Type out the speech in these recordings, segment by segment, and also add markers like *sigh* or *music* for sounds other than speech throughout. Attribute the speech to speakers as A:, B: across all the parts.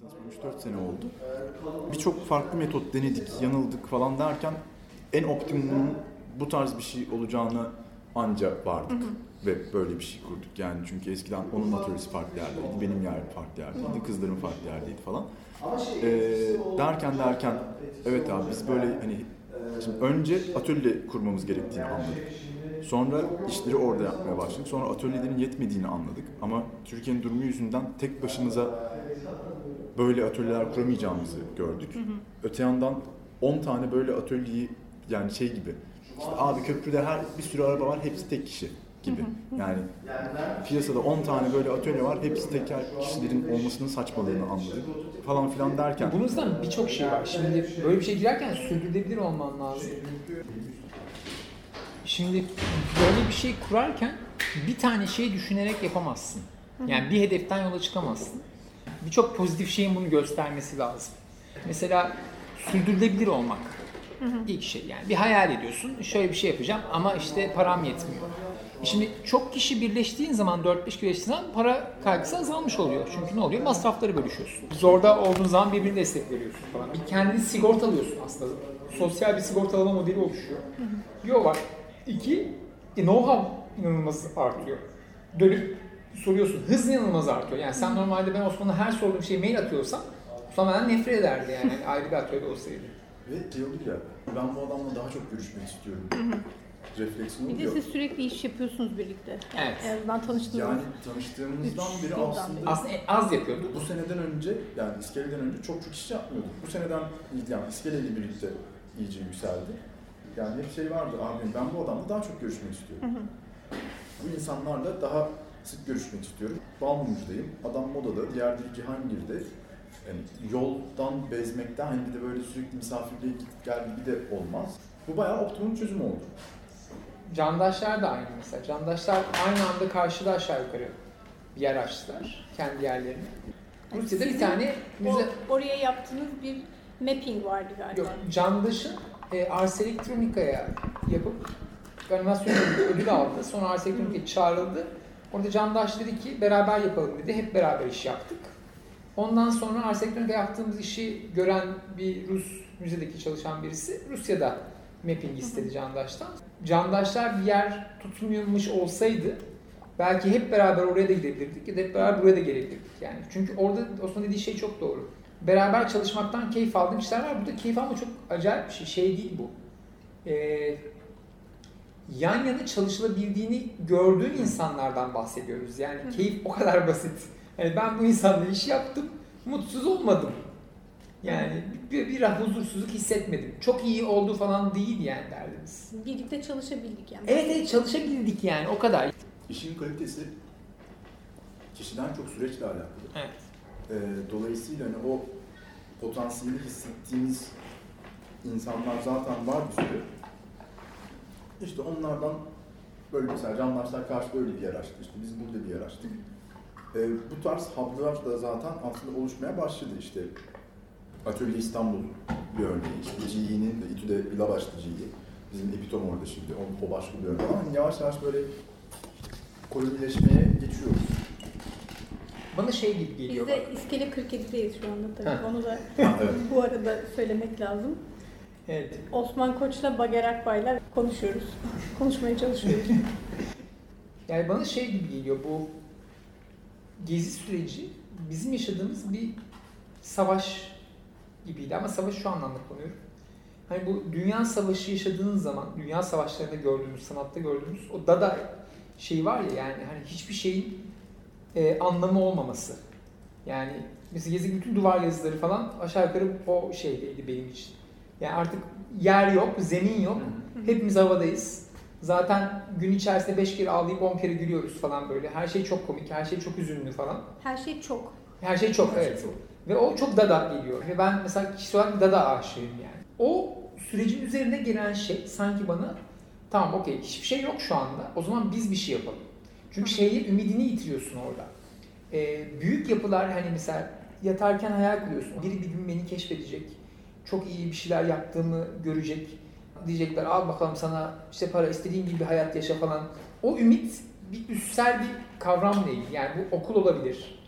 A: tanışmam 3-4 sene oldu. Birçok farklı metot denedik, yanıldık falan derken en optimumun bu tarz bir şey olacağını anca vardık. Ve böyle bir şey kurduk yani çünkü eskiden onun atölyesi farklı yerdeydi, benim yer farklı yerdeydi, kızların farklı yerdeydi falan. Ee, derken derken evet abi biz böyle hani şimdi önce atölye kurmamız gerektiğini anladık. Sonra işleri orada yapmaya başladık. Sonra atölyelerin yetmediğini anladık. Ama Türkiye'nin durumu yüzünden tek başımıza böyle atölyeler kuramayacağımızı gördük. Öte yandan 10 tane böyle atölyeyi yani şey gibi. İşte abi köprüde her bir sürü araba var hepsi tek kişi gibi. Yani piyasada 10 tane böyle atölye var hepsi teker kişilerin olmasının saçmalığını anladık falan filan derken.
B: Bunun yüzden birçok şey var. Şimdi böyle bir şey girerken sürdürülebilir olman lazım. Şimdi böyle bir şey kurarken bir tane şey düşünerek yapamazsın. Yani bir hedeften yola çıkamazsın. Birçok pozitif şeyin bunu göstermesi lazım. Mesela sürdürülebilir olmak. İlk şey yani bir hayal ediyorsun şöyle bir şey yapacağım ama işte param yetmiyor. Şimdi çok kişi birleştiğin zaman 4-5 kişi birleştiğin zaman para kaygısı azalmış oluyor. Çünkü ne oluyor? Masrafları bölüşüyorsun. Zorda olduğun zaman birbirine destek veriyorsun falan. Bir kendini sigortalıyorsun aslında. Sosyal bir sigortalama modeli oluşuyor. Yo var. İki, e, know-how inanılmaz artıyor. Dönüp soruyorsun. Hız inanılmaz artıyor. Yani sen normalde ben Osman'a her sorduğum şeyi mail atıyorsam Osman benden nefret ederdi yani *laughs* ayrı bir atölye olsaydı.
A: Ve olur ya ben bu adamla daha çok görüşmek istiyorum. Refleksiyonu
C: Bir de
A: oluyor.
C: siz sürekli iş yapıyorsunuz birlikte.
B: Evet.
C: En azından tanıştığınız.
A: Yani tanıştığımızdan
C: Üç
A: beri
C: yıldan
A: aslında
C: beri.
B: Aslında az yapıyordu.
A: bu seneden önce yani iskeleden önce çok çok iş yapmıyorduk. Bu seneden yani iskeleyle birlikte iyice yükseldi. Yani hep şey vardı abi ben bu adamla daha çok görüşmek istiyorum. Bu insanlarla daha sık görüşmek istiyorum. Balmumcu'dayım. Adam modada, diğer biri Cihangir'de. Yani yoldan bezmekten hani bir de böyle sürekli misafirliğe git gel gibi de olmaz. Bu bayağı optimum çözüm oldu.
B: Candaşlar da aynı mesela. Candaşlar aynı anda karşıda aşağı yukarı bir yer açtılar. Kendi yerlerini. Rusya'da bir tane
C: O,
B: müze...
C: oraya yaptığınız bir mapping vardı galiba.
B: Yok, Candaş'ın e, Ars Electronica'ya yapıp animasyon ödül aldı. Sonra Ars Electronica'ya çağrıldı. Orada Candaş dedi ki beraber yapalım dedi. Hep beraber iş yaptık. Ondan sonra Ars Electronica yaptığımız işi gören bir Rus müzedeki çalışan birisi Rusya'da mapping istedi Candaş'tan. Candaşlar bir yer tutmuyormuş olsaydı belki hep beraber oraya da gidebilirdik ya da hep beraber buraya da gelebilirdik yani. Çünkü orada Osman dediği şey çok doğru. Beraber çalışmaktan keyif aldığım işler var. Burada keyif alma çok acayip bir şey. Şey değil bu. Ee, yan yana çalışılabildiğini gördüğün insanlardan bahsediyoruz. Yani keyif o kadar basit. Yani ben bu insanla iş yaptım, mutsuz olmadım. Yani bir, bir huzursuzluk hissetmedim. Çok iyi oldu falan değil yani derdimiz.
C: Birlikte çalışabildik yani.
B: Evet evet çalışabildik yani o kadar.
A: İşin kalitesi kişiden çok süreçle alakalı.
B: Evet.
A: Ee, dolayısıyla hani o potansiyeli hissettiğimiz insanlar zaten var bir sürü. İşte onlardan böyle mesela Candaşlar karşı böyle bir yer açtı. İşte biz burada bir yer açtık. Ee, bu tarz hub'lar da zaten aslında oluşmaya başladı işte. Atölye İstanbul bir örneği. İşte GE'nin de İTÜ'de Bilabaş'ta GE. Bizim Epitom orada şimdi. O, o başka bir örneği. Ama yavaş yavaş böyle kolonileşmeye geçiyoruz.
B: Bana şey gibi
C: Biz
B: geliyor.
C: de İskele 47'deyiz şu anda tabii.
B: Ha.
C: Onu da
A: evet.
C: bu arada söylemek lazım.
B: Evet.
C: Osman Koç'la Bager Akbay'la konuşuyoruz. *laughs* Konuşmaya çalışıyoruz.
B: Yani bana şey gibi geliyor bu gezi süreci bizim yaşadığımız bir savaş gibiydi ama savaş şu anlamda kullanıyorum. Hani bu dünya savaşı yaşadığınız zaman, dünya savaşlarında gördüğümüz, sanatta gördüğümüz o dada şey var ya yani hani hiçbir şeyin e, anlamı olmaması. Yani mesela Gezi bütün duvar yazıları falan aşağı yukarı o şeydeydi benim için. Yani artık yer yok, zemin yok. Hepimiz havadayız. Zaten gün içerisinde 5 kere ağlayıp 10 kere gülüyoruz falan böyle. Her şey çok komik, her şey çok üzünlü falan.
C: Her şey çok.
B: Her şey çok evet. Ve o çok dada geliyor. Ve ben mesela kişisel olarak bir dada aşığıyım yani. O sürecin üzerine gelen şey sanki bana tamam okey hiçbir şey yok şu anda. O zaman biz bir şey yapalım. Çünkü şeyi ümidini yitiriyorsun orada. Ee, büyük yapılar hani mesela yatarken hayal kuruyorsun. Biri bir gün beni keşfedecek. Çok iyi bir şeyler yaptığımı görecek. Diyecekler al bakalım sana işte para istediğin gibi hayat yaşa falan. O ümit bir üstsel bir kavram değil. Yani bu okul olabilir.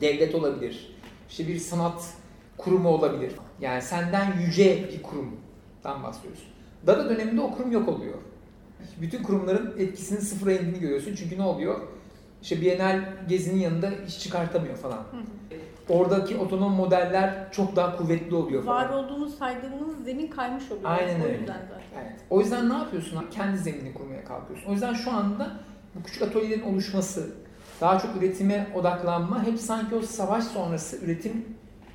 B: Devlet olabilir. İşte bir sanat kurumu olabilir. Yani senden yüce bir kurumdan bahsediyoruz. Dada döneminde o kurum yok oluyor. Bütün kurumların etkisinin sıfıra indiğini görüyorsun. Çünkü ne oluyor? İşte Bienal gezinin yanında iş çıkartamıyor falan. Oradaki otonom modeller çok daha kuvvetli oluyor falan.
C: Var olduğumuz saydığımız zemin kaymış oluyor.
B: Aynen
C: o
B: öyle.
C: yüzden zaten.
B: Evet. O yüzden ne yapıyorsun? Kendi zeminini kurmaya kalkıyorsun. O yüzden şu anda bu küçük atölyelerin oluşması, daha çok üretime odaklanma hep sanki o savaş sonrası üretim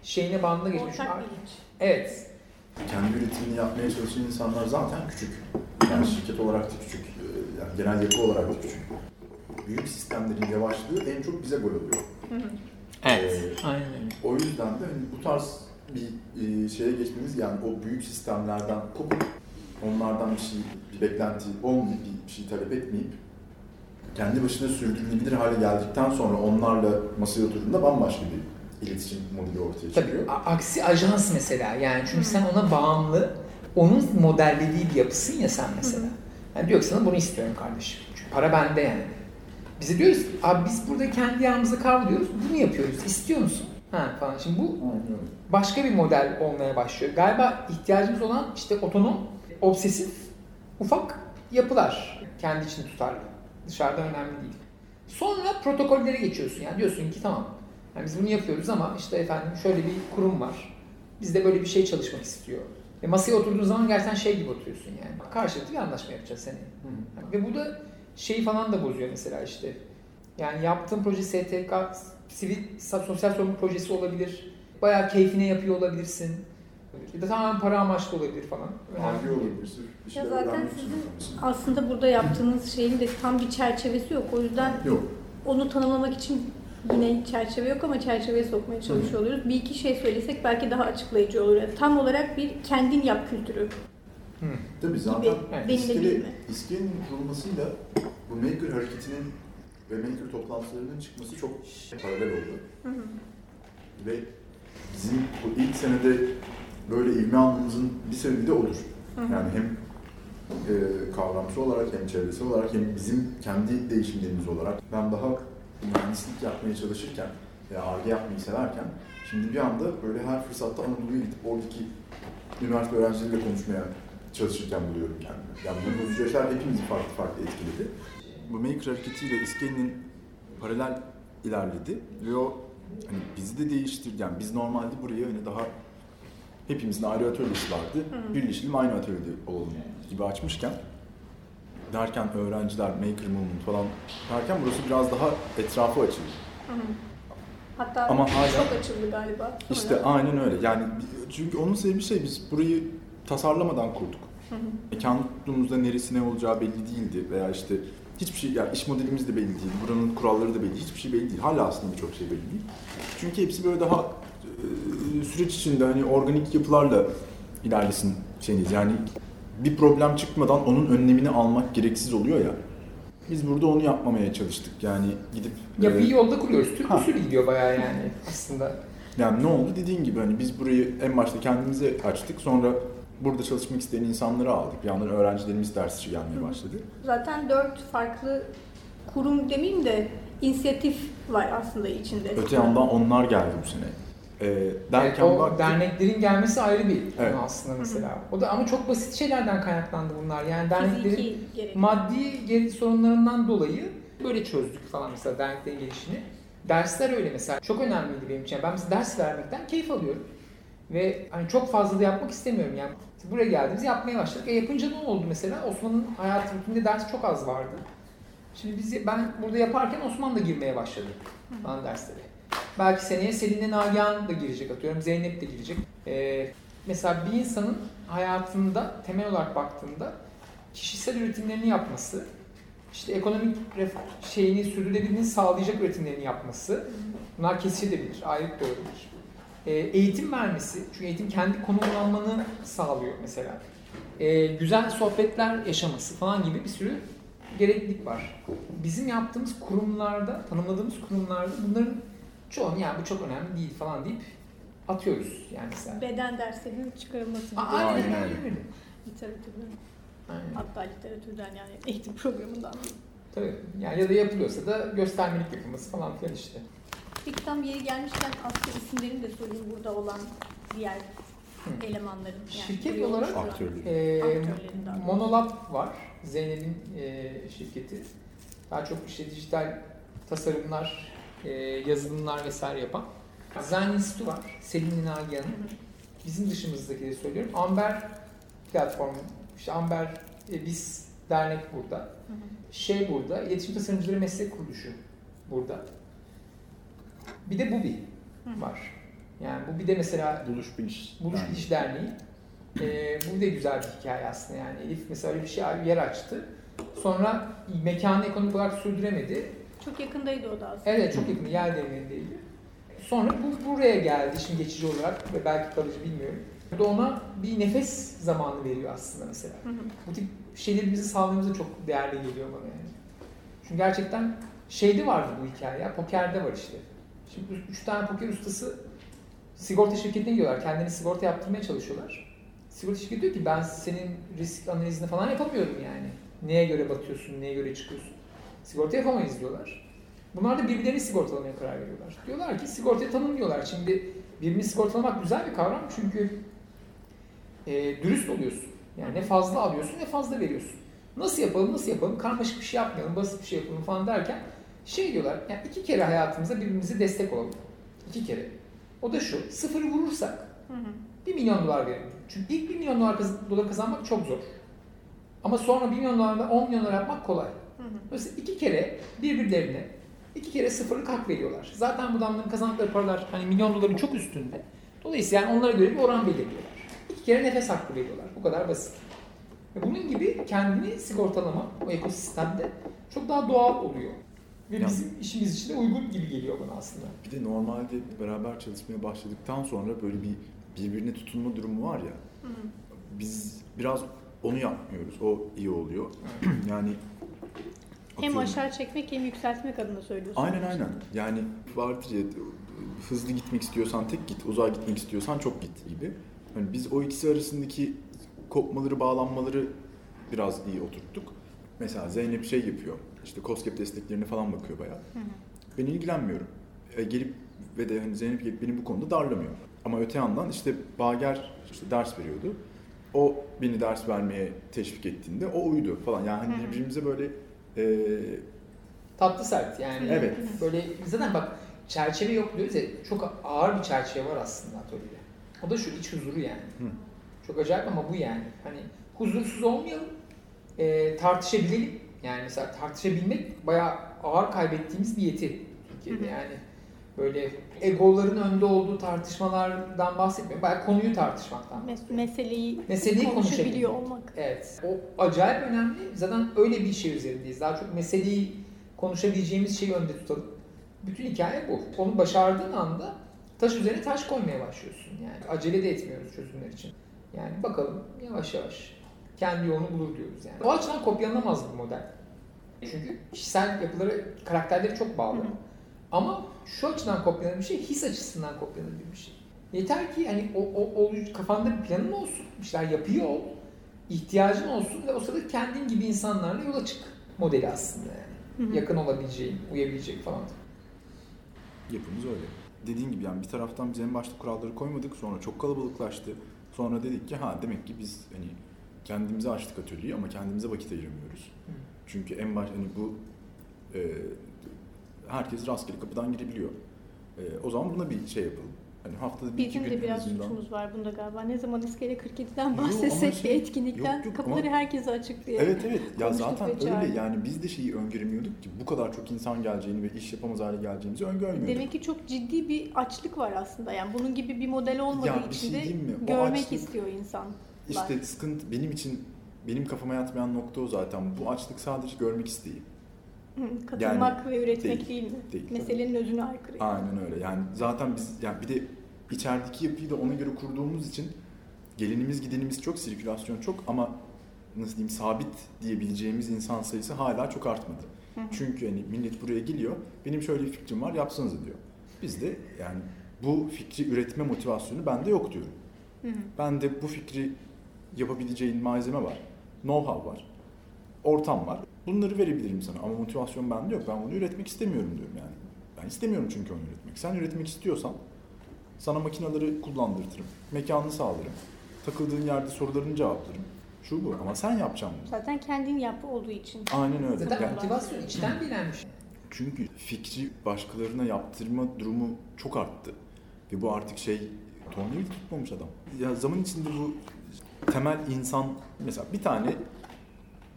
B: şeyine bandına geçmiş.
C: Ortak bilinç.
B: Evet.
A: Kendi üretimini yapmaya çalışan insanlar zaten küçük. Yani şirket olarak da küçük, e, yani genel yapı olarak da küçük. Büyük sistemlerin yavaşlığı en çok bize gol oluyor.
B: Evet.
A: Ee,
B: Aynen.
A: O yüzden de hani bu tarz bir e, şeye geçmemiz yani o büyük sistemlerden kopup onlardan bir şey, bir beklenti olmayıp, bir şey talep etmeyip kendi başına sürdürülebilir hale geldikten sonra onlarla masaya oturduğunda bambaşka bir iletişim modeli ortaya çıkıyor.
B: Tabii. Aksi ajans mesela. Yani çünkü sen ona bağımlı, onun modellediği bir yapısın ya sen mesela. Yani diyor ki sana bunu istiyorum kardeşim. Çünkü para bende yani. Bize diyoruz abi biz burada kendi yağımızı kavruluyoruz. Bunu yapıyoruz. İstiyor musun? Ha falan. Şimdi bu başka bir model olmaya başlıyor. Galiba ihtiyacımız olan işte otonom, obsesif, ufak yapılar. Kendi içinde tutarlı. Dışarıdan önemli değil. Sonra protokollere geçiyorsun. Yani diyorsun ki tamam yani biz bunu yapıyoruz ama işte efendim şöyle bir kurum var. Bizde böyle bir şey çalışmak istiyor. Ve masaya oturduğun zaman gerçekten şey gibi oturuyorsun yani. Karşılıklı bir anlaşma yapacağız senin.
A: Hı.
B: Ve bu da şeyi falan da bozuyor mesela işte. Yani yaptığın proje STK, sivil sosyal sorumluluk projesi olabilir. Bayağı keyfine yapıyor olabilirsin. Ya da tamamen para amaçlı olabilir falan. Değil.
A: olabilir? Sırf
C: Ya zaten sizin-. Aslında burada yaptığınız şeyin de tam bir çerçevesi yok. O yüzden
A: Yok.
C: onu tanımlamak için yine çerçeve yok ama çerçeveye sokmaya çalışıyor oluyoruz. Bir iki şey söylesek belki daha açıklayıcı olur. Yani tam olarak bir kendin yap kültürü
B: Hı.
A: Tabii zaten İskele,
C: mi?
A: İskelenin kurulmasıyla bu Maker hareketinin ve Maker toplantılarının çıkması çok paralel oldu.
C: Hı hı.
A: Ve bizim bu ilk senede böyle ivme almamızın bir sebebi de odur.
C: Hı hı.
A: Yani hem e, kavramsal olarak hem çevresel olarak hem bizim kendi değişimlerimiz olarak ben daha mühendislik yapmaya çalışırken veya ARGE yapmayı severken şimdi bir anda böyle her fırsatta Anadolu'ya gidip oradaki üniversite öğrencileriyle konuşmaya çalışırken buluyorum kendimi. Yani bu süreçler hepimizi farklı farklı etkiledi. Bu Maker hareketiyle İskele'nin paralel ilerledi ve o hani bizi de değiştirdi. Yani biz normalde buraya hani daha hepimizin ayrı atölyesi vardı.
C: Hı.
A: Birleşelim aynı atölyede olalım gibi açmışken derken öğrenciler, maker movement falan derken burası biraz daha etrafı açıldı.
C: Hı hı. Hatta
A: Ama hala-
C: çok açıldı galiba. Sonra.
A: İşte aynen öyle. Yani çünkü onun sebebi şey biz burayı tasarlamadan kurduk.
C: Hı hı.
A: Mekan tuttuğumuzda neresi ne olacağı belli değildi veya işte hiçbir şey yani iş modelimiz de belli değil. Buranın kuralları da belli. Hiçbir şey belli değil. Hala aslında birçok şey belli değil. Çünkü hepsi böyle daha e, süreç içinde hani organik yapılarla ilerlesin şeyiniz. Yani bir problem çıkmadan onun önlemini almak gereksiz oluyor ya. Biz burada onu yapmamaya çalıştık. Yani gidip
B: Yapıyı
A: e,
B: yolda kuruyoruz. Türk usulü gidiyor bayağı yani aslında.
A: yani ne oldu dediğin gibi hani biz burayı en başta kendimize açtık. Sonra burada çalışmak isteyen insanları aldık. Bir yandan öğrencilerimiz ders için gelmeye başladı.
C: Zaten dört farklı kurum demeyeyim de inisiyatif var aslında içinde.
A: Öte yandan onlar geldi bu sene. Ee, derken
B: Yani o
A: baktık,
B: derneklerin gelmesi ayrı bir
A: Evet.
B: konu aslında mesela. O da ama çok basit şeylerden kaynaklandı bunlar. Yani derneklerin maddi geri sorunlarından dolayı böyle çözdük falan mesela derneklerin gelişini. Dersler öyle mesela. Çok önemliydi benim için. Ben mesela ders vermekten keyif alıyorum. Ve hani çok fazla da yapmak istemiyorum yani. Buraya geldiğimiz yapmaya başladık. E yapınca ne oldu mesela? Osman'ın hayat rutininde ders çok az vardı. Şimdi biz ben burada yaparken Osman da girmeye başladı falan derslere. Belki seneye Selin'le Nagihan da girecek atıyorum. Zeynep de girecek. Ee, mesela bir insanın hayatında temel olarak baktığında kişisel üretimlerini yapması, işte ekonomik şeyini sürdürülebilirliğini sağlayacak üretimlerini yapması, bunlar kesişebilir, ayrık da olabilir. Ee, eğitim vermesi, çünkü eğitim kendi konumlanmanı sağlıyor mesela. Ee, güzel sohbetler yaşaması falan gibi bir sürü gereklilik var. Bizim yaptığımız kurumlarda, tanımladığımız kurumlarda bunların çoğunu yani bu çok önemli değil falan deyip atıyoruz yani mesela.
C: Beden derslerinin çıkarılması gibi.
B: Aynen
A: öyle.
C: Literatürden.
B: Aynen.
C: Hatta literatürden yani eğitim programından.
B: Tabii. Yani ya da yapılıyorsa da göstermelik yapılması falan filan işte.
C: Peki tam yeri gelmişken aslında isimlerini de sorayım burada olan diğer elemanların.
B: Şirket
C: buraya
B: olarak-
A: Aktörleri.
C: Doğrusu.
B: Monolab var. Zeynep'in e, şirketi. Daha çok işte dijital tasarımlar, e, yazılımlar vesaire yapan. Institute var. Selin Nagihan'ın. Bizim dışımızdakileri söylüyorum. Amber platformu, işte Amber e, Biz dernek burada.
C: Hı hı.
B: Şey burada, İletişim Tasarımcıları Meslek Kuruluşu burada. Bir de Bubi var. Yani Bubi de mesela
A: Buluş Biliş.
B: Buluş
A: Yani.
B: Biliş Derneği. Ee, bu da güzel bir hikaye aslında yani. Elif mesela öyle bir şey yer açtı. Sonra mekanı ekonomik olarak sürdüremedi.
C: Çok yakındaydı o da aslında.
B: Evet çok yakın yer değirmenindeydi. Sonra bu buraya geldi şimdi geçici olarak ve belki kalıcı bilmiyorum. Bu da ona bir nefes zamanı veriyor aslında mesela.
C: Hı hı.
B: Bu tip şeyleri bizi sağladığımızda çok değerli geliyor bana yani. Çünkü gerçekten şeyde vardı bu hikaye ya, pokerde var işte. Şimdi üç- tane poker ustası sigorta şirketine gidiyorlar. Kendini sigorta yaptırmaya çalışıyorlar. Sigorta şirketi diyor ki ben senin risk analizini falan yapamıyorum yani. Neye göre batıyorsun, neye göre çıkıyorsun. Sigorta yapamayız diyorlar. Bunlar da birbirlerini sigortalamaya karar veriyorlar. Diyorlar ki sigortayı tanımlıyorlar. Şimdi birbirini sigortalamak güzel bir kavram çünkü e, dürüst oluyorsun. Yani ne fazla alıyorsun ne fazla veriyorsun. Nasıl yapalım, nasıl yapalım, karmaşık bir şey yapmayalım, basit bir şey yapalım falan derken şey diyorlar, yani iki kere hayatımızda birbirimize destek olalım. İki kere. O da şu, sıfırı vurursak
C: Hı hı.
B: 1 milyon dolar verelim. Çünkü ilk 1 milyon dolar, kaz- dolar kazanmak çok zor. Ama sonra 1 milyon dolarla 10 milyon dolar yapmak kolay.
C: Hı hı.
B: Dolayısıyla iki kere birbirlerine iki kere sıfırlık hak veriyorlar. Zaten bu adamların kazandıkları paralar hani milyon doların çok üstünde. Dolayısıyla yani onlara göre bir oran belirliyorlar. İki kere nefes hakkı veriyorlar. Bu kadar basit. Ve bunun gibi kendini sigortalama o ekosistemde çok daha doğal oluyor. Ve
A: Ya.
B: bizim işimiz için de uygun gibi geliyor bana aslında.
A: Bir de normalde beraber çalışmaya başladıktan sonra böyle bir birbirine tutunma durumu var ya.
C: Hı hı.
A: Biz biraz onu yapmıyoruz. O iyi oluyor. *clears throat* yani
C: Hem aşağı çekmek hem yükseltmek adına söylüyorsun.
A: Aynen aynen. Yani vardır ya hızlı gitmek istiyorsan tek git, uzağa gitmek istiyorsan çok git gibi. Hani biz o ikisi arasındaki kopmaları, bağlanmaları biraz iyi oturttuk. Mesela Zeynep şey yapıyor. İşte COSGAP desteklerine falan bakıyor bayağı.
C: Hı hı.
A: Ben ilgilenmiyorum. E, gelip ve de hani Zeynep gelip beni bu konuda darlamıyor. Ama öte yandan işte Bager işte ders veriyordu. O beni ders vermeye teşvik ettiğinde o uydu falan. Yani hani
C: hı.
A: birbirimize böyle e,
B: Tatlı sert yani.
A: Evet.
B: Böyle zaten bak çerçeve yok diyoruz ya çok ağır bir çerçeve var aslında atölyede. O da şu iç huzuru yani.
A: Hı.
B: Çok acayip ama bu yani. Hani huzursuz olmayalım, e, tartışabilelim. Yani mesela tartışabilmek bayağı ağır kaybettiğimiz bir yeti Türkiye'de yani. Böyle egoların önde olduğu tartışmalardan bahsetmiyorum. Bayağı konuyu tartışmaktan
C: Mes- meseleyi,
B: Meseleyi
C: konuşabiliyor olmak.
B: Evet. O acayip önemli. Zaten öyle bir şey üzerindeyiz. Daha çok meseleyi konuşabileceğimiz şeyi önde tutalım. Bütün hikaye bu. Onu başardığın anda taş üzerine taş koymaya başlıyorsun. Yani acele de etmiyoruz çözümler için. Yani bakalım yavaş yavaş kendi yolunu bulur diyoruz yani. O açıdan kopyalanamaz bir model. Çünkü kişisel yapıları, karakterleri çok bağlı.
C: Hı hı.
B: Ama şu açıdan kopyalanır bir şey, his açısından kopyalanır bir şey. Yeter ki hani o, o, o kafanda bir planın olsun, bir şeyler yapıyor ol, ihtiyacın olsun ve o sırada kendin gibi insanlarla yola çık modeli aslında yani.
C: Hı hı.
B: Yakın olabileceğin, uyabilecek falan.
A: Yapımız öyle. Dediğin gibi yani bir taraftan biz en başta kuralları koymadık sonra çok kalabalıklaştı. Sonra dedik ki ha demek ki biz hani kendimize açtık atölyeyi ama kendimize vakit ayıramıyoruz.
B: Hı.
A: Çünkü en baş hani bu e, herkes rastgele kapıdan girebiliyor. E, o zaman buna bir şey yapalım. Hani haftada bir iki
C: Bizim
A: gün
C: de
A: en
C: biraz
A: azından.
C: suçumuz var bunda galiba. Ne zaman İskele 47'den
A: Yok, ama
C: bahsetsek
A: şey-
C: bir etkinlikten
A: yok, yok,
C: kapıları
A: ama-
C: herkese açık diye.
A: Evet evet. Ya zaten öyle yani biz de şeyi öngöremiyorduk ki bu kadar çok insan geleceğini ve iş yapamaz hale geleceğimizi öngörmüyorduk.
C: Demek ki çok ciddi bir açlık var aslında. Yani bunun gibi bir model olmadığı
A: Ya
C: için
A: şey
C: de
A: diyeyim mi? O
C: görmek
A: açlık-
C: istiyor insanlar.
A: İşte sıkıntı benim için benim kafama yatmayan nokta o zaten. Bu açlık sadece görmek isteği.
C: Hı, Katılmak ve üretmek
A: değil,
C: değil, mi?
A: değil.
C: Meselenin özüne aykırı.
A: Aynen öyle. Yani zaten biz yani bir de içerideki yapıyı da ona göre kurduğumuz için gelinimiz gidenimiz çok, sirkülasyon çok ama nasıl diyeyim sabit diyebileceğimiz insan sayısı hala çok artmadı.
C: Hı.
A: Çünkü hani millet buraya geliyor, benim şöyle bir fikrim var, yapsanız diyor. Biz de yani bu fikri üretme motivasyonu bende yok diyorum.
C: Hı hı.
A: Ben de bu fikri yapabileceğin malzeme var, know-how var, ortam var. Bunları verebilirim sana ama motivasyon bende yok. Ben bunu üretmek istemiyorum diyorum yani. Ben istemiyorum çünkü onu üretmek. Sen üretmek istiyorsan sana makinaları kullandırtırım. Mekanını sağlarım. Takıldığın yerde sorularını cevaplarım. Şu bu ama sen yapacaksın bunu.
C: Zaten kendin yap olduğu için.
A: Aynen öyle.
B: Zaten
A: Yani
B: motivasyon içten bilenmiş.
A: çünkü fikri başkalarına yaptırma durumu çok arttı. Ve bu artık şey tornavida tutmamış adam. Ya zaman içinde bu temel insan mesela bir tane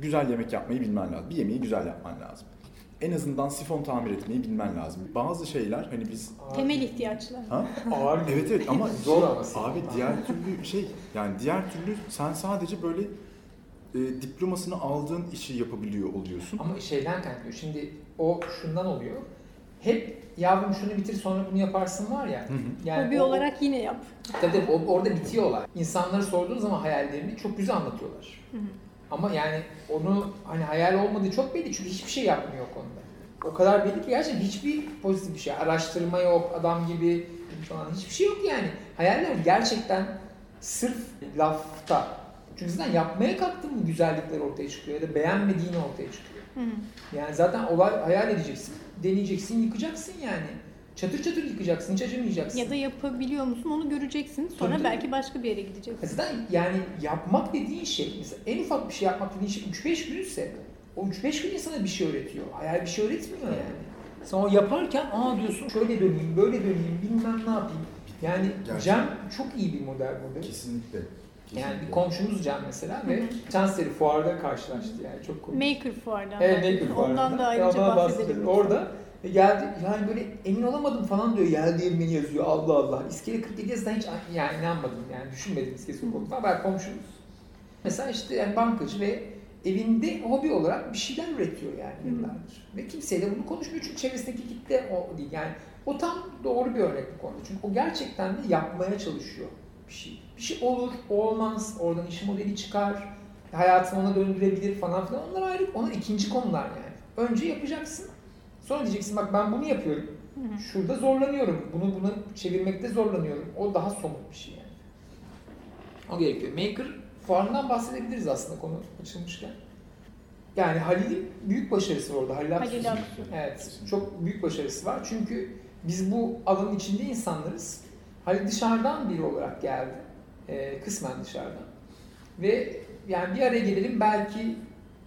A: güzel yemek yapmayı bilmen lazım. Bir yemeği güzel yapman lazım. En azından sifon tamir etmeyi bilmen lazım. Bazı şeyler hani biz
C: Temel ihtiyaçlar.
A: ha? *laughs*
B: Ağır
A: Evet evet ama
B: Zor ama.
A: abi diğer türlü şey yani diğer türlü sen sadece böyle e, diplomasını aldığın işi yapabiliyor oluyorsun.
B: Ama şeyden kaynaklı. Şimdi o şundan oluyor. Hep yavrum şunu bitir sonra bunu yaparsın var ya.
A: Hı hı.
B: Yani
C: Hobi
B: o-
C: olarak yine yap.
B: Tabii tabii o- orada bitiyorlar. İnsanlara sorduğun zaman hayallerini çok güzel anlatıyorlar.
C: Hı hı.
B: Ama yani onu hani hayal olmadığı çok belli çünkü hiçbir şey yapmıyor o konuda. O kadar belli ki gerçekten hiçbir pozitif bir şey. Araştırma yok, adam gibi falan hiçbir şey yok yani. Hayaller gerçekten sırf lafta. Çünkü zaten yapmaya kalktın mı güzellikler ortaya çıkıyor ya da beğenmediğin ortaya çıkıyor.
C: Hı hı.
B: Yani zaten olay hayal edeceksin, deneyeceksin, yıkacaksın yani. Çatır çatır yıkacaksın, hiç acımayacaksın.
C: Ya da yapabiliyor musun onu göreceksin. Sonra
B: Tabii.
C: belki başka bir yere gideceksin.
B: Zaten yani yapmak dediğin şey, mesela en ufak bir şey yapmak dediğin şey 3-5 gün ise o 3-5 gün insana bir şey öğretiyor. Hayal bir şey öğretmiyor yani. Sen o yaparken aa diyorsun şöyle döneyim, böyle döneyim, bilmem ne yapayım. Yani
A: Gerçekten.
B: Cem çok iyi bir model burada.
A: Kesinlikle.
B: Yani bir komşumuz Cem mesela ve. Chancellor'ı fuarda karşılaştı yani çok komik.
C: Maker fuardan.
B: Evet. Maker fuarında.
C: Ondan da ayrıca
B: ondan
C: bahsedelim.
B: Orada ve geldi yani böyle emin olamadım falan diyor. Geldi beni yazıyor Allah Allah. İskele 47 yazıdan hiç yani inanmadım yani düşünmedim iskele 47 falan. Ben komşumuz. Mesela işte yani bankacı ve evinde hobi olarak bir şeyler üretiyor yani
C: Hı.
B: yıllardır. Ve kimseyle bunu konuşmuyor çünkü çevresindeki kitle o değil. Yani o tam doğru bir örnek bu konuda. Çünkü o gerçekten de yapmaya çalışıyor bir şey. Bir şey olur, olmaz, oradan iş modeli çıkar, hayatını ona döndürebilir falan filan. Onlar ayrı, onlar ikinci konular yani. Önce yapacaksın, sonra diyeceksin bak ben bunu yapıyorum,
C: Hı hı.
B: şurada zorlanıyorum, bunu bunu çevirmekte zorlanıyorum. O daha somut bir şey yani. O gerekiyor. Maker fuarından bahsedebiliriz aslında konu açılmışken. Yani Halil'in büyük başarısı var orada. Halil.
C: Halil.
B: Evet, çok büyük başarısı var. Çünkü biz bu alanın içinde insanlarız. Halil dışarıdan biri olarak geldi. Ee, kısmen dışarıdan. Ve yani bir araya gelelim belki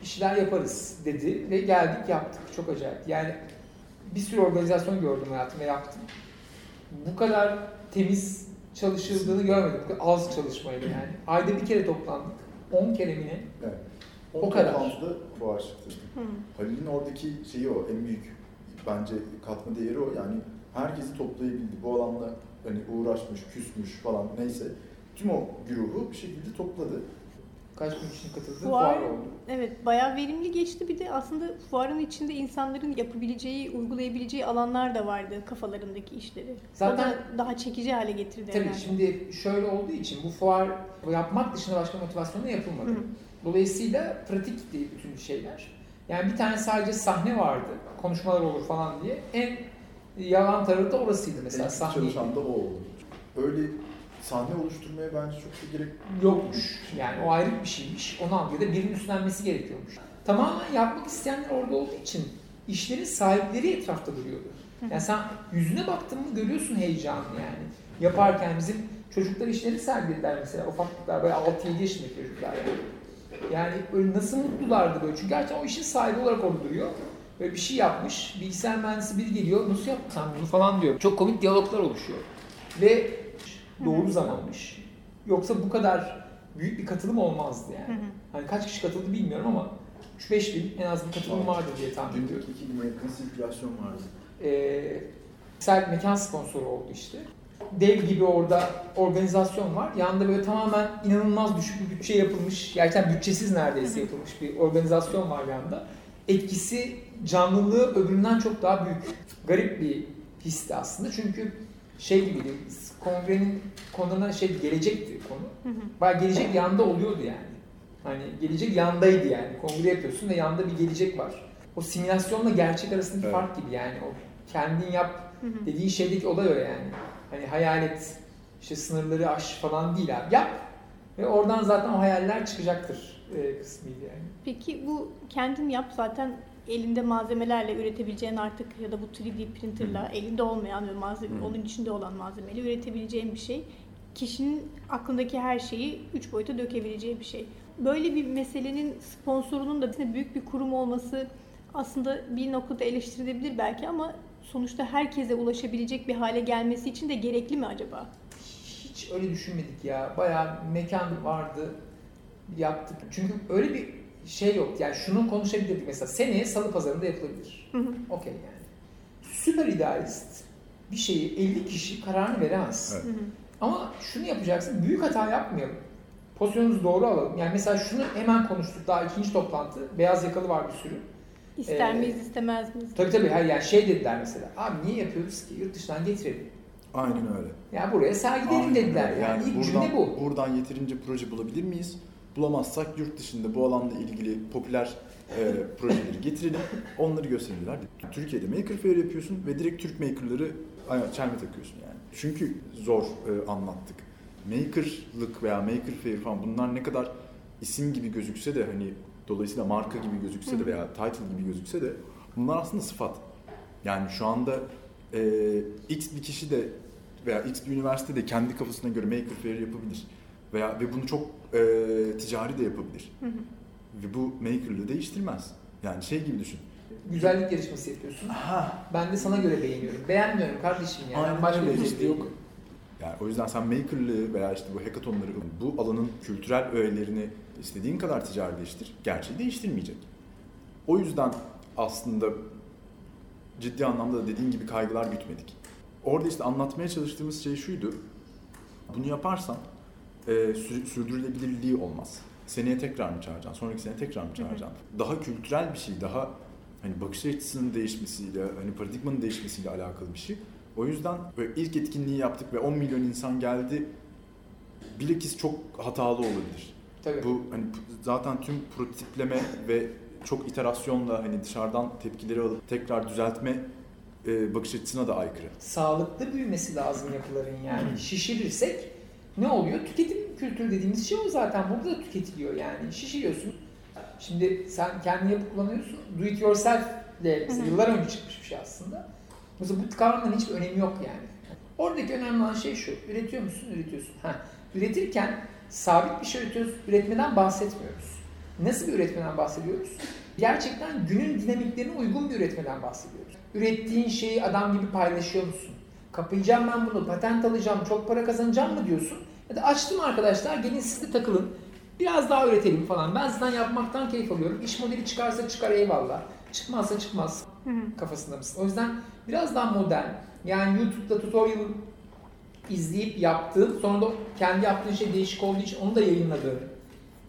B: bir şeyler yaparız dedi ve geldik yaptık. Çok acayip. Yani bir sürü organizasyon gördüm hayatımda yaptım. Bu kadar temiz çalışıldığını görmedim. Az çalışmaydı yani. Ayda bir kere toplandık. 10 kere mi ne?
A: Evet.
B: O kadar.
A: toplantıda fuar çıktı.
C: Hı.
A: Halil'in oradaki şeyi o, en büyük bence katma değeri o. Yani herkesi toplayabildi. Bu alanda hani uğraşmış, küsmüş falan neyse. Tüm o güruhu bir şekilde topladı.
B: Kaç bin kişinin katıldığı
C: Fuar-
B: fuar oldu.
C: Evet bayağı verimli geçti. Bir de aslında fuarın içinde insanların yapabileceği, uygulayabileceği alanlar da vardı kafalarındaki işleri.
B: Zaten-
C: o da daha çekici hale getirdi
B: Tabii
C: herhalde.
B: şimdi şöyle olduğu için bu fuar yapmak dışında başka motivasyonla yapılmadı.
C: Hı.
B: Dolayısıyla pratikti bütün şeyler. Yani bir tane sadece sahne vardı. Konuşmalar olur falan diye. En yalan tarafı da orasıydı mesela
A: küçük
B: sahne.
A: çalışan da o oldu. Öyle sahne oluşturmaya bence çok da gerek
B: Yokmuş. Yani o ayrı bir şeymiş. Onu ya da birinin üstlenmesi gerekiyormuş. Tamamen yapmak isteyenler orada olduğu için işlerin sahipleri etrafta duruyordu. Yani sen yüzüne baktın mı görüyorsun heyecanı yani. Yaparken bizim çocuklar işleri sergilediler mesela. Ufaklıklar böyle 6-7 yaşındaki çocuklar yani. Yani böyle nasıl mutlulardı böyle. Çünkü gerçekten o işin sahibi olarak orada duruyor. Böyle bir şey yapmış. Bilgisayar mühendisi biri geliyor. Nasıl yaptın sen bunu falan diyor. Çok komik diyaloglar oluşuyor. Ve doğru zamanmış. Yoksa bu kadar büyük bir katılım olmazdı yani. Hani kaç kişi katıldı bilmiyorum ama 3-5 bin en az bir katılım vardır diye tahmin ediyorum.
A: Günlük 2000'e yakın sirkülasyon vardı.
B: Ee, Sel mekan sponsoru oldu işte. Dev gibi orada organizasyon var. Yanında böyle tamamen inanılmaz düşük bir bütçe yapılmış, gerçekten bütçesiz neredeyse yapılmış bir organizasyon var yanında. Etkisi, canlılığı öbüründen çok daha büyük. Garip bir histi aslında çünkü şey gibiydi, kongrenin konularına şey gelecekti konu. Bayağı gelecek yanda oluyordu yani. Hani gelecek yandaydı yani. Kongre yapıyorsun ve yanda bir gelecek var. O simülasyonla gerçek arasındaki
A: Evet.
B: fark gibi yani. O kendin yap dediğin şeydeki olay o yani. Hani hayal et, işte sınırları aş falan değil abi. Yap ve oradan zaten o hayaller çıkacaktır e, kısmıydı yani.
C: Peki bu kendin yap zaten elinde malzemelerle üretebileceğin artık ya da bu 3D printerla elinde olmayan ve malzeme, onun içinde olan malzemeyle üretebileceğin bir şey. Kişinin aklındaki her şeyi üç boyuta dökebileceği bir şey. Böyle bir meselenin sponsorunun da büyük bir kurum olması aslında bir noktada eleştirilebilir belki ama sonuçta herkese ulaşabilecek bir hale gelmesi için de gerekli mi acaba?
B: Hiç öyle düşünmedik ya. Bayağı mekan vardı. Yaptık. Çünkü öyle bir şey yok. Yani şunu konuşabilirdik mesela. Seneye salı pazarında yapılabilir. Okey yani. Süper idealist bir şeyi 50 kişi kararını veremez.
A: Evet.
C: Hı hı.
B: Ama şunu yapacaksın. Büyük hata yapmayalım. Pozisyonumuzu doğru alalım. Yani mesela şunu hemen konuştuk daha ikinci toplantı. Beyaz yakalı var bir sürü.
C: İster
B: Ee,
C: miyiz istemez miyiz?
B: Tabii tabii. Hayır, yani şey dediler mesela. Abi niye yapıyoruz ki? Yurt dışından getirelim.
A: Aynen öyle.
B: Yani buraya sergileyelim
A: Aynen
B: dediler.
A: öyle.
B: Yani, ilk
A: buradan,
B: cümle bu.
A: Buradan yeterince proje bulabilir miyiz? Bulamazsak yurt dışında bu alanla ilgili popüler e, projeleri getirelim. Onları gösterirler. Türkiye'de Maker Fair yapıyorsun ve direkt Türk makerları çelme takıyorsun yani. Çünkü zor e, anlattık. Maker'lık veya Maker Fair falan bunlar ne kadar isim gibi gözükse de hani dolayısıyla marka gibi gözükse de veya title gibi gözükse de bunlar aslında sıfat. Yani şu anda e, X bir kişi de veya X bir üniversite de kendi kafasına göre Maker Fair yapabilir. Veya ve bunu çok e, ticari de yapabilir.
C: Hı hı.
A: Ve bu Maker'lığı değiştirmez. Yani şey gibi düşün.
B: Güzellik yarışması yapıyorsun.
A: Ha.
B: Ben de sana göre beğeniyorum. Beğenmiyorum kardeşim yani.
A: Aynen
B: Başka bir şey yok.
A: yok. Yani o yüzden sen Maker'lığı veya işte bu hackathonları, bu alanın kültürel öğelerini istediğin kadar ticarileştir. Gerçeği değiştirmeyecek. O yüzden aslında ciddi anlamda da dediğin gibi kaygılar gütmedik. Orada işte anlatmaya çalıştığımız şey şuydu. Bunu yaparsan e, sür- sürdürülebilirliği olmaz. Seneye tekrar mı çağıracaksın? Sonraki sene tekrar mı çağıracaksın? Daha kültürel bir şey, daha hani bakış açısının değişmesiyle, hani paradigmanın değişmesiyle alakalı bir şey. O yüzden böyle ilk etkinliği yaptık ve 10 milyon insan geldi. Bilakis çok hatalı olabilir.
B: Tabii.
A: Bu hani zaten tüm prototipleme ve çok iterasyonla hani dışarıdan tepkileri alıp tekrar düzeltme e, bakış açısına da aykırı.
B: Sağlıklı büyümesi lazım yapıların yani. Şişirirsek ne oluyor? Tüketim kültürü dediğimiz şey o zaten. Burada da tüketiliyor yani. Şişiriyorsun. Şimdi sen kendi yapı kullanıyorsun. Do it yourself de yıllar önce çıkmış bir şey aslında. Mesela bu kavramların hiçbir önemi yok yani. Oradaki önemli olan şey şu. Üretiyor musun? Üretiyorsun. Ha. Üretirken sabit bir şey üretiyoruz. Üretmeden bahsetmiyoruz. Nasıl bir üretmeden bahsediyoruz? Gerçekten günün dinamiklerine uygun bir üretmeden bahsediyoruz. Ürettiğin şeyi adam gibi paylaşıyor musun? Kapayacağım ben bunu, patent alacağım, çok para kazanacağım mı diyorsun? Ya da açtım arkadaşlar, gelin siz de takılın. Biraz daha üretelim falan. Ben zaten yapmaktan keyif alıyorum. İş modeli çıkarsa çıkar eyvallah. Çıkmazsa çıkmaz kafasında mısın? O yüzden biraz daha modern. Yani YouTube'da tutorial izleyip yaptığın, sonra da kendi yaptığın şey değişik olduğu için onu da yayınladığın,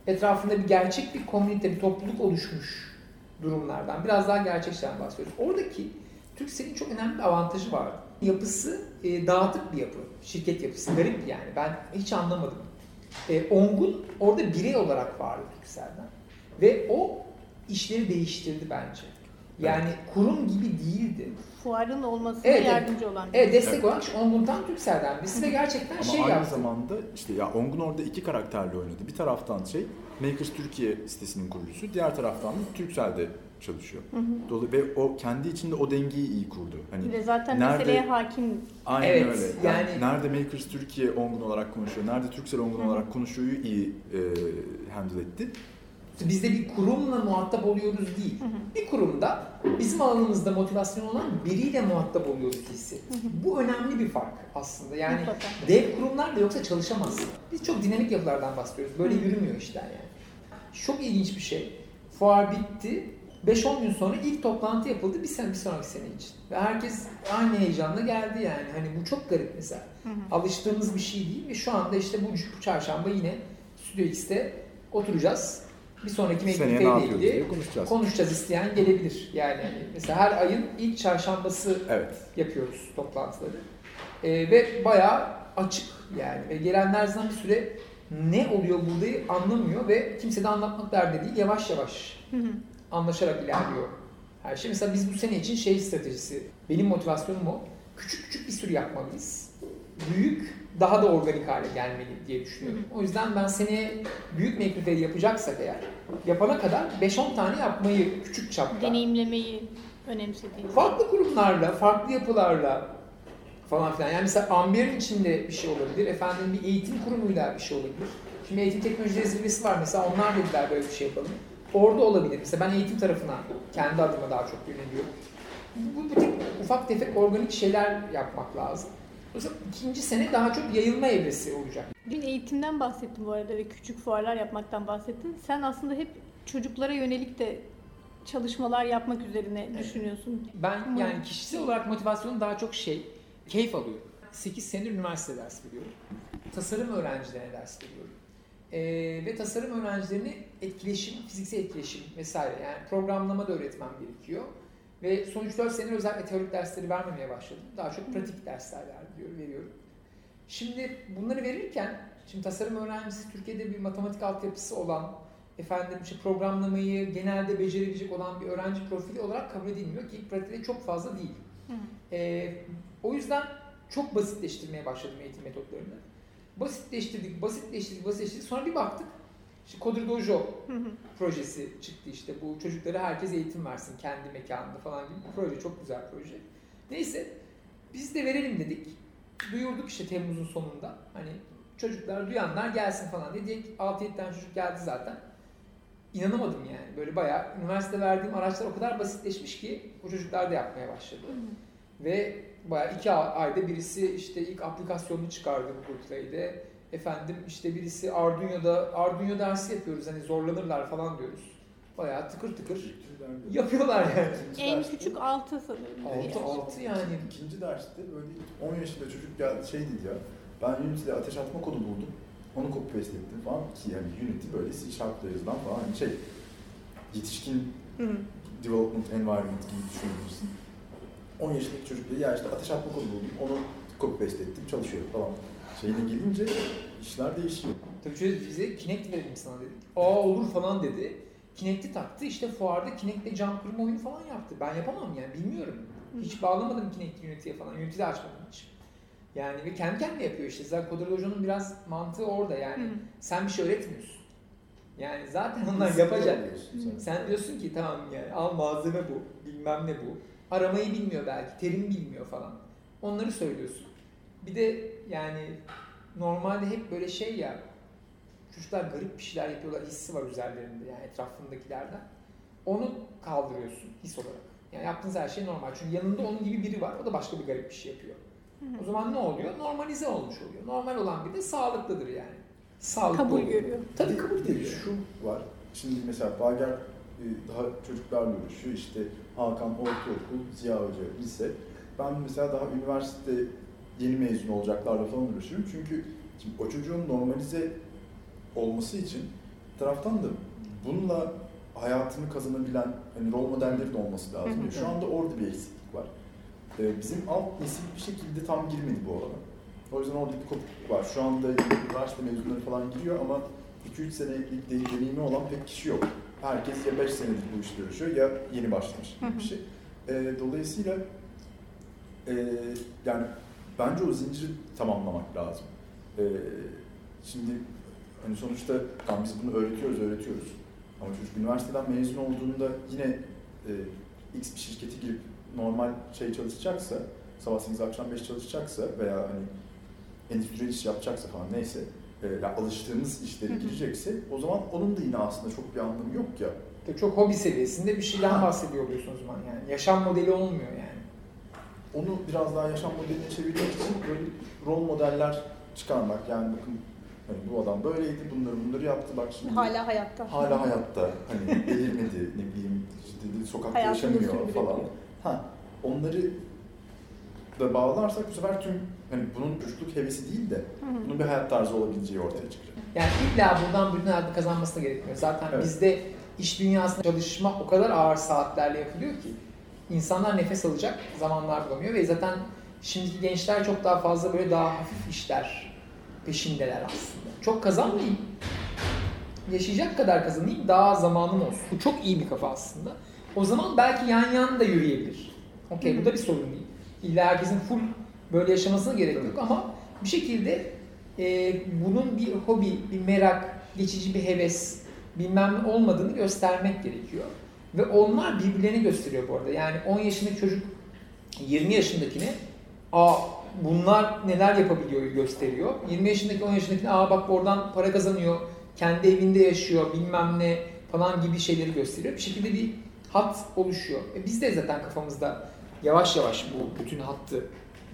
B: etrafında bir gerçek bir komünite, bir topluluk oluşmuş durumlardan biraz daha gerçekten bahsediyoruz. Oradaki Turkcell'in çok önemli bir avantajı var. Yapısı e, dağıtık bir yapı, şirket yapısı. Garip yani. Ben hiç anlamadım. E, Ongun orada birey olarak vardı Turkcell'den. Ve o işleri değiştirdi bence. Yani kurum gibi değildi.
C: Fuarın olmasına
B: Evet, evet.
C: yardımcı olan
B: Evet destek
A: Evet.
B: olan kişi Ongun Tan Turkcell'den birisi ve gerçekten
A: Ama
B: şey
A: aynı
B: yaptı.
A: zamanda işte ya Ongun orada iki karakterle oynadı. Bir taraftan şey Makers Türkiye sitesinin kurucusu, diğer taraftan da Turkcell'de çalışıyor.
C: Hı hı.
A: Dolayı ve o kendi içinde o dengeyi iyi kurdu. Hani
C: Ve zaten
A: Nerede-
C: meseleye hakim.
A: Aynen
B: Evet,
A: öyle.
B: yani-
A: Yani nerede Makers Türkiye Ongun olarak konuşuyor, nerede Turkcell Ongun
C: Hı.
A: olarak konuşuyor'yu iyi e, handle etti.
B: Biz de bir kurumla muhatap oluyoruz değil.
C: Hı hı.
B: Bir kurumda bizim alanımızda motivasyon olan biriyle muhatap oluyoruz hissi. Bu önemli bir fark aslında. Yani
C: Mutlaka.
B: dev kurumlarla yoksa çalışamazsın. Biz çok dinamik yapılardan bahsediyoruz. Böyle
C: Hı.
B: yürümüyor işler yani. Çok ilginç bir şey. Fuar bitti. 5-10 gün sonra ilk toplantı yapıldı bir sene bir sonraki sene için. Ve herkes aynı heyecanla geldi yani. Hani bu çok garip mesela.
C: Hı hı.
B: Alıştığımız bir şey değil ve şu anda işte bu, bu çarşamba yine Stüdyo X'te oturacağız. Bir sonraki
A: diye
B: ilgili
A: konuşacağız.
B: konuşacağız isteyen gelebilir. Yani hani mesela her ayın ilk çarşambası
A: Evet.
B: yapıyoruz toplantıları. Ee, ve bayağı açık yani. Ve gelenler zaten bir süre ne oluyor burada anlamıyor ve kimse de anlatmak derdi değil. Yavaş yavaş
C: Hı hı.
B: Anlaşarak ilerliyor her şey. Mesela biz bu sene için şey stratejisi, benim motivasyonum o. Küçük küçük bir sürü yapmalıyız. Büyük daha da organik hale gelmeli diye düşünüyorum. O yüzden ben seneye büyük mekrufeleri yapacaksak eğer yapana kadar 5-10 tane yapmayı küçük çapta
C: Deneyimlemeyi önemsediğiniz.
B: farklı kurumlarla, farklı yapılarla falan filan. Yani mesela Amber'in içinde bir şey olabilir. Efendim bir eğitim kurumuyla bir şey olabilir. Şimdi eğitim teknolojileri zirvesi var mesela onlar dediler böyle bir şey yapalım. Orada olabilir. Mesela ben eğitim tarafına kendi adıma daha çok yöneliyorum. Bu, bu tip ufak tefek organik şeyler yapmak lazım. Zaman ikinci sene daha çok yayılma evresi olacak.
C: Dün eğitimden bahsettim bu arada ve küçük fuarlar yapmaktan bahsettin. Sen aslında hep çocuklara yönelik de çalışmalar yapmak üzerine düşünüyorsun.
B: Ben
C: Ama-
B: yani kişisel olarak motivasyonum daha çok şey, keyif alıyorum. 8 senedir üniversite ders veriyorum. Tasarım öğrencilerine ders veriyorum. Ee, ve tasarım öğrencilerini etkileşim, fiziksel etkileşim vesaire yani programlama da öğretmem gerekiyor. Ve son 3-4 senedir özellikle teorik dersleri vermemeye başladım. Daha çok pratik dersler veriyorum. veriyorum. Şimdi bunları verirken, şimdi tasarım öğrencisi Türkiye'de bir matematik altyapısı olan, efendim işte programlamayı genelde becerebilecek olan bir öğrenci profili olarak kabul edilmiyor ki pratikte çok fazla değil.
C: Hı hı.
B: Ee, o yüzden çok basitleştirmeye başladım eğitim metotlarını. Basitleştirdik, basitleştirdik, basitleştirdik. Sonra bir baktık. İşte Coder Dojo projesi çıktı işte. Bu çocuklara herkes eğitim versin kendi mekanında falan gibi bir proje. Çok güzel proje. Neyse biz de verelim dedik. Duyurduk işte Temmuz'un sonunda. Hani çocuklar duyanlar gelsin falan diye. Direkt 6-7 tane çocuk geldi zaten. İnanamadım yani. Böyle bayağı üniversite verdiğim araçlar o kadar basitleşmiş ki o çocuklar da yapmaya başladı. Ve bayağı iki ayda birisi işte ilk aplikasyonunu çıkardı Google Play'de. Efendim işte birisi Arduino'da Arduino dersi yapıyoruz hani zorlanırlar falan diyoruz. Bayağı tıkır tıkır yapıyorlar yani.
C: En küçük 6 sanırım.
B: 6 6 yani.
A: İkinci derste böyle 10 yaşında çocuk geldi şey dedi ya. Ben Unity'de ateş atma kodu buldum. Onu copy paste ettim falan ki yani Unity böyle C Sharp'la yazılan falan hani şey yetişkin
C: Hı hı.
A: development environment gibi düşünebilirsin. 10 yaşındaki çocuk dedi ya işte ateş atma kodu buldum. Onu copy paste ettim çalışıyor falan. Şeyine gelince işler değişiyor.
B: Tabii şöyle bize Kinect verelim sana dedik. Aa olur falan dedi. Kinect'i taktı işte fuarda Kinect'le cam kırma oyunu falan yaptı. Ben yapamam yani bilmiyorum. Hiç bağlamadım Kinect'i Unity'ye falan. Unity'de açmadım hiç. Yani ve kendi kendine yapıyor işte. Zaten Coder Dojo'nun biraz mantığı orada yani.
C: Hı.
B: Sen bir şey öğretmiyorsun. Yani zaten onlar yapacak.
A: Sen
B: diyorsun ki tamam yani al malzeme bu, bilmem ne bu. Aramayı bilmiyor belki, terim bilmiyor falan. Onları söylüyorsun. Bir de yani normalde hep böyle şey ya, çocuklar garip bir şeyler yapıyorlar, hissi var üzerlerinde yani etrafındakilerden. Onu kaldırıyorsun his olarak. Yani yaptığınız her şey normal. Çünkü yanında onun gibi biri var, o da başka bir garip bir şey yapıyor. O zaman ne oluyor? Normalize olmuş oluyor. Normal olan bir de sağlıklıdır yani. Sağlıklı
C: Kabul
B: oluyor.
C: görüyor.
B: Tabii kabul görüyor.
A: şu var. Şimdi mesela Bager e, daha çocuklarla uğraşıyor. İşte Hakan ortaokul, Ziya Hoca lise. Ben mesela daha üniversite yeni mezun olacaklarla falan uğraşıyorum. Çünkü şimdi o çocuğun normalize olması için taraftan da bununla hayatını kazanabilen hani rol modellerin olması lazım.
C: Hı hı.
A: Şu anda orada bir eksiklik var. Ee, bizim alt nesil bir şekilde tam girmedi bu alana. O yüzden orada bir kopukluk var. Şu anda üniversite mezunları falan giriyor ama 2-3 senelik de- deneyimi olan pek kişi yok. Herkes ya 5 senedir bu işte uğraşıyor ya yeni başlamış gibi bir şey. Ee, dolayısıyla e, yani bence o zinciri tamamlamak lazım. Ee, şimdi hani sonuçta tamam biz bunu öğretiyoruz, öğretiyoruz. Ama çocuk üniversiteden mezun olduğunda yine e, X bir şirkete girip normal şey çalışacaksa, sabah 8 akşam 5 çalışacaksa veya hani endüstriyel iş yapacaksa falan neyse, e, ya alıştığımız işlere girecekse o zaman onun da yine aslında çok bir anlamı yok ya.
B: Tabii Çok hobi seviyesinde bir şeyden
A: Ha.
B: bahsediyor oluyorsun o zaman yani. Yaşam modeli olmuyor yani.
A: Onu biraz daha yaşam modeline çevirmek için böyle rol modeller çıkarmak. Yani bakın hani bu adam böyleydi, bunları bunları yaptı bak şimdi
C: Hala hayatta.
A: hala hayatta hani delirmedi ne bileyim işte sokakta
C: Hayatını
A: yaşamıyor falan. Ha onları da bağlarsak bu sefer tüm hani bunun çocukluk hevesi değil de bunun bir hayat tarzı olabileceği ortaya çıkacak.
B: Yani illa buradan bütün hayatı kazanması da gerekmiyor. Zaten
A: Evet.
B: bizde iş dünyasında çalışma o kadar ağır saatlerle yapılıyor ki insanlar nefes alacak zamanlar bulamıyor ve zaten şimdiki gençler çok daha fazla böyle daha hafif işler peşindeler aslında. Çok kazanmayayım, yaşayacak kadar kazanayım daha zamanım olsun. Bu çok iyi bir kafa aslında. O zaman belki yan yan da yürüyebilir. Okey bu da bir sorun değil. İlla herkesin full böyle yaşamasına gerek yok ama bir şekilde e, bunun bir hobi, bir merak, geçici bir heves bilmem ne olmadığını göstermek gerekiyor. Ve onlar birbirlerini gösteriyor bu arada. Yani 10 yaşındaki çocuk 20 yaşındakine aa bunlar neler yapabiliyor gösteriyor. 20 yaşındaki 10 yaşındakine aa bak oradan para kazanıyor, kendi evinde yaşıyor bilmem ne falan gibi şeyleri gösteriyor. Bir şekilde bir hat oluşuyor. E biz de zaten kafamızda yavaş yavaş bu bütün hattı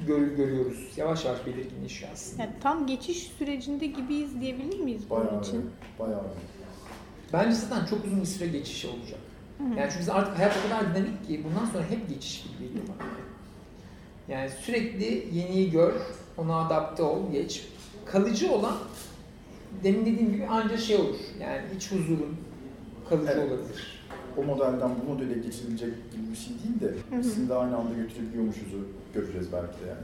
B: gör, görüyoruz. Yavaş yavaş belirginleşiyor aslında.
C: Yani tam geçiş sürecinde gibiyiz diyebilir miyiz bunun
A: Bayağı
C: için?
A: öyle. Bayağı öyle.
B: Bence zaten çok uzun bir süre geçiş olacak.
C: Hı hı.
B: Yani çünkü artık hayat o kadar dinamik ki bundan sonra hep geçiş gibi geliyor bana. Yani sürekli yeniyi gör, ona adapte ol, geç. Kalıcı olan demin dediğim gibi ancak şey olur. Yani iç huzurun kalıcı
A: Evet.
B: olabilir.
A: O modelden bu modele geçirilecek gibi bir şey değil de ikisini de aynı anda götürebiliyormuşuzu göreceğiz belki de yani.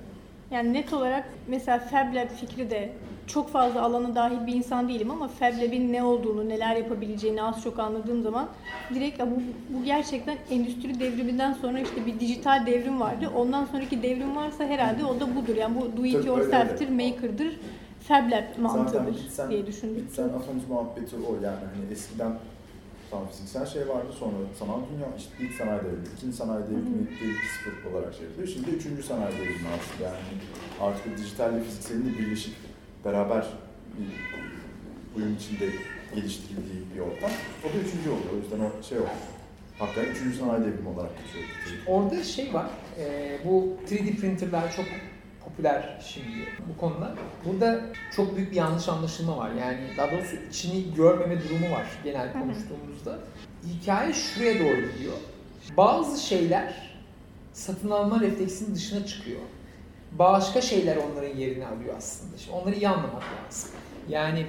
C: Yani net olarak mesela Fab Lab fikri de çok fazla alana dahil bir insan değilim ama Fab Lab'in ne olduğunu, neler yapabileceğini az çok anladığım zaman direkt "Ya bu, bu gerçekten endüstri devriminden sonra işte bir dijital devrim vardı. Ondan sonraki devrim varsa herhalde o da budur. Yani bu do it
A: Tabii, öyle,
C: yourself'tir, maker'dır, Fab Lab mantığıdır diye düşündüm.
A: Bitsen Atomuz muhabbeti o yani hani eskiden tam fiziksel şey vardı sonra sanal dünya işte ilk sanayi devrimi, ikinci sanayi devrimi sıfır olarak şey yapılıyor. Şimdi üçüncü sanayi devrimi aslında yani artık dijitalle fizikselin de birleşip beraber bir uyum içinde geliştirildiği bir ortam. O da üçüncü oluyor. O yüzden o şey oldu. Hakikaten üçüncü sanayi devrimi olarak geçiyor.
B: Orada şey var, e, bu 3D printerlar çok popüler şimdi bu konuda. Burada çok büyük bir yanlış anlaşılma var. Yani daha doğrusu içini görmeme durumu var genel konuştuğumuzda. Hikaye şuraya doğru gidiyor. Bazı şeyler satın alma refleksinin dışına çıkıyor. Başka şeyler onların yerini alıyor aslında. Şimdi onları iyi anlamak lazım. Yani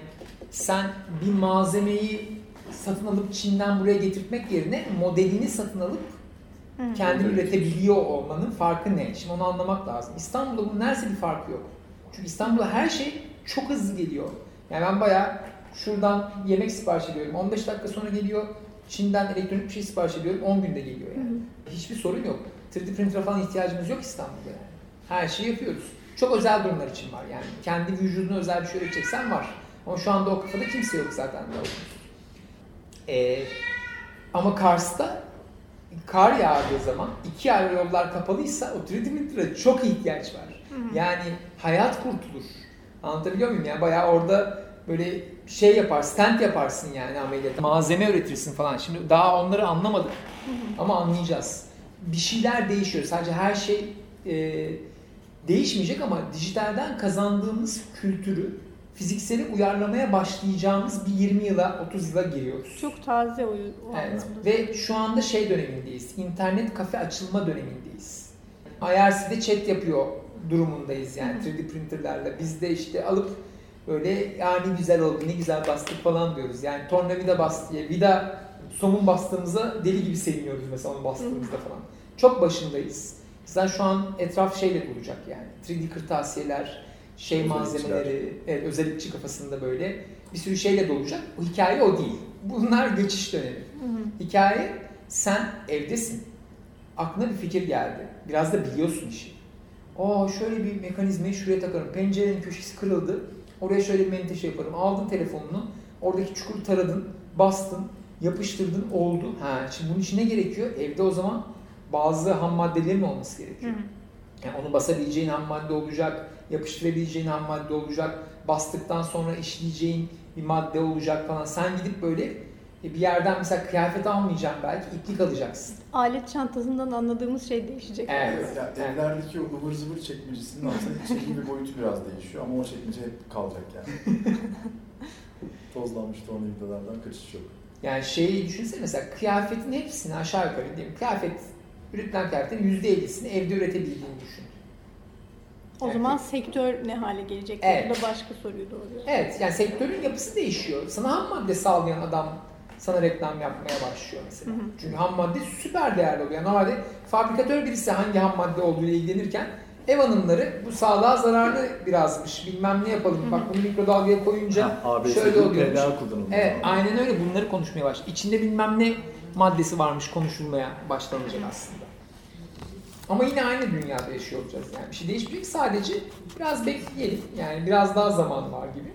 B: sen bir malzemeyi satın alıp Çin'den buraya getirtmek yerine modelini satın alıp
C: Hı hı.
B: kendin
A: Evet.
B: üretebiliyor olmanın farkı ne? Şimdi onu anlamak lazım. İstanbul'da bunun neredeyse bir farkı yok. Çünkü İstanbul'da her şey çok hızlı geliyor. Yani ben bayağı şuradan yemek sipariş ediyorum. 15 dakika sonra geliyor. Çin'den elektronik bir şey sipariş ediyorum. 10 günde geliyor
C: Hı
B: yani.
C: hı.
B: Hiçbir sorun yok. 3D printer falan ihtiyacımız yok İstanbul'da yani. Her şeyi yapıyoruz. Çok özel durumlar için var yani. Kendi vücuduna özel bir şey üreteceksen var. Ama şu anda o kafada kimse yok zaten. Ee, ama Kars'ta kar yağdığı zaman iki ayrı yollar kapalıysa o 3D printer'a çok ihtiyaç var.
C: Hı.
B: Yani hayat kurtulur. Anlatabiliyor muyum? Yani bayağı orada böyle şey yapar, stand yaparsın yani ameliyatta. Malzeme üretirsin falan. Şimdi daha onları anlamadık ama anlayacağız. Bir şeyler değişiyor. Sadece her şey e, değişmeyecek ama dijitalden kazandığımız kültürü fiziksele uyarlamaya başlayacağımız bir 20 yıla 30 yıla giriyoruz.
C: Çok taze o, o
B: Evet. Ve şu anda şey dönemindeyiz. İnternet kafe açılma dönemindeyiz. IRC'de chat yapıyor durumundayız yani 3D printerlerle. Biz de işte alıp böyle yani güzel oldu ne güzel bastık falan diyoruz. Yani tornavida bas diye vida somun bastığımızda deli gibi seviniyoruz mesela onu bastığımızda falan. Çok başındayız. Zaten şu an etraf şeyle dolacak yani. 3D kırtasiyeler, şey
A: Özellikçiler.
B: malzemeleri, evet, özellikçi kafasında böyle bir sürü şeyle dolacak. Bu hikaye o değil. Bunlar geçiş dönemi.
C: Hı hı.
B: Hikaye sen evdesin. Aklına bir fikir geldi. Biraz da biliyorsun işi. Aa şöyle bir mekanizmayı şuraya takarım. Pencerenin köşesi kırıldı. Oraya şöyle bir menteşe yaparım. Aldın telefonunu. Oradaki çukuru taradın. Bastın. Yapıştırdın. Oldu. Ha, şimdi bunun için ne gerekiyor? Evde o zaman bazı ham maddelerin olması
C: Hı
B: gerekiyor.
C: hı.
B: Yani onu basabileceğin ham madde olacak, yapıştırabileceğin ham madde olacak, bastıktan sonra işleyeceğin bir madde olacak falan. Sen gidip böyle e, bir yerden mesela kıyafet almayacaksın belki iplik alacaksın.
C: Alet çantasından anladığımız şey değişecek.
B: Evet.
A: Yani
B: Evet.
A: evlerdeki o ıvır zıvır çekmecesinin aslında çekim ve boyutu biraz değişiyor ama o çekmece hep kalacak yani. *laughs* Tozlanmış tornavidalardan kaçış yok.
B: Yani şeyi düşünsene mesela kıyafetin hepsini aşağı yukarı diyeyim. Kıyafet, üretilen kıyafetin %50'sini evde üretebildiğini düşün.
C: O zaman sektör ne hale gelecek?
B: Evet.
C: Bu da başka soruyu doğuruyor.
B: Evet yani sektörün yapısı değişiyor. Sana ham madde sağlayan adam sana reklam yapmaya başlıyor mesela.
C: Hı hı.
B: Çünkü ham madde süper değerli oluyor. Normalde fabrikatör birisi hangi ham madde olduğuyla ilgilenirken ev hanımları bu sağlığa zararlı birazmış bilmem ne yapalım
C: Hı hı.
B: bak bunu mikrodalgaya koyunca şöyle oluyormuş. Evet aynen öyle bunları konuşmaya başladı. İçinde bilmem ne maddesi varmış konuşulmaya başlanacak aslında. Ama yine aynı dünyada yaşıyor olacağız yani. Bir şey değişmeyecek. Sadece biraz bekleyelim. Yani biraz daha zaman var gibi.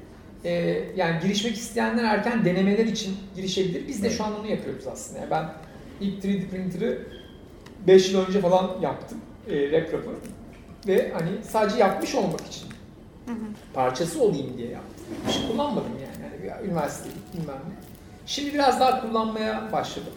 B: Ee, yani girişmek isteyenler erken denemeler için girişebilir. Biz de şu an onu yapıyoruz aslında. Yani ben ilk 3D printer'ı 5 yıl önce falan yaptım. E, RepRap'ı. Ve hani sadece yapmış olmak için parçası olayım diye yaptım. Bir şey kullanmadım yani. yani üniversite bilmem ne. Şimdi biraz daha kullanmaya başladım.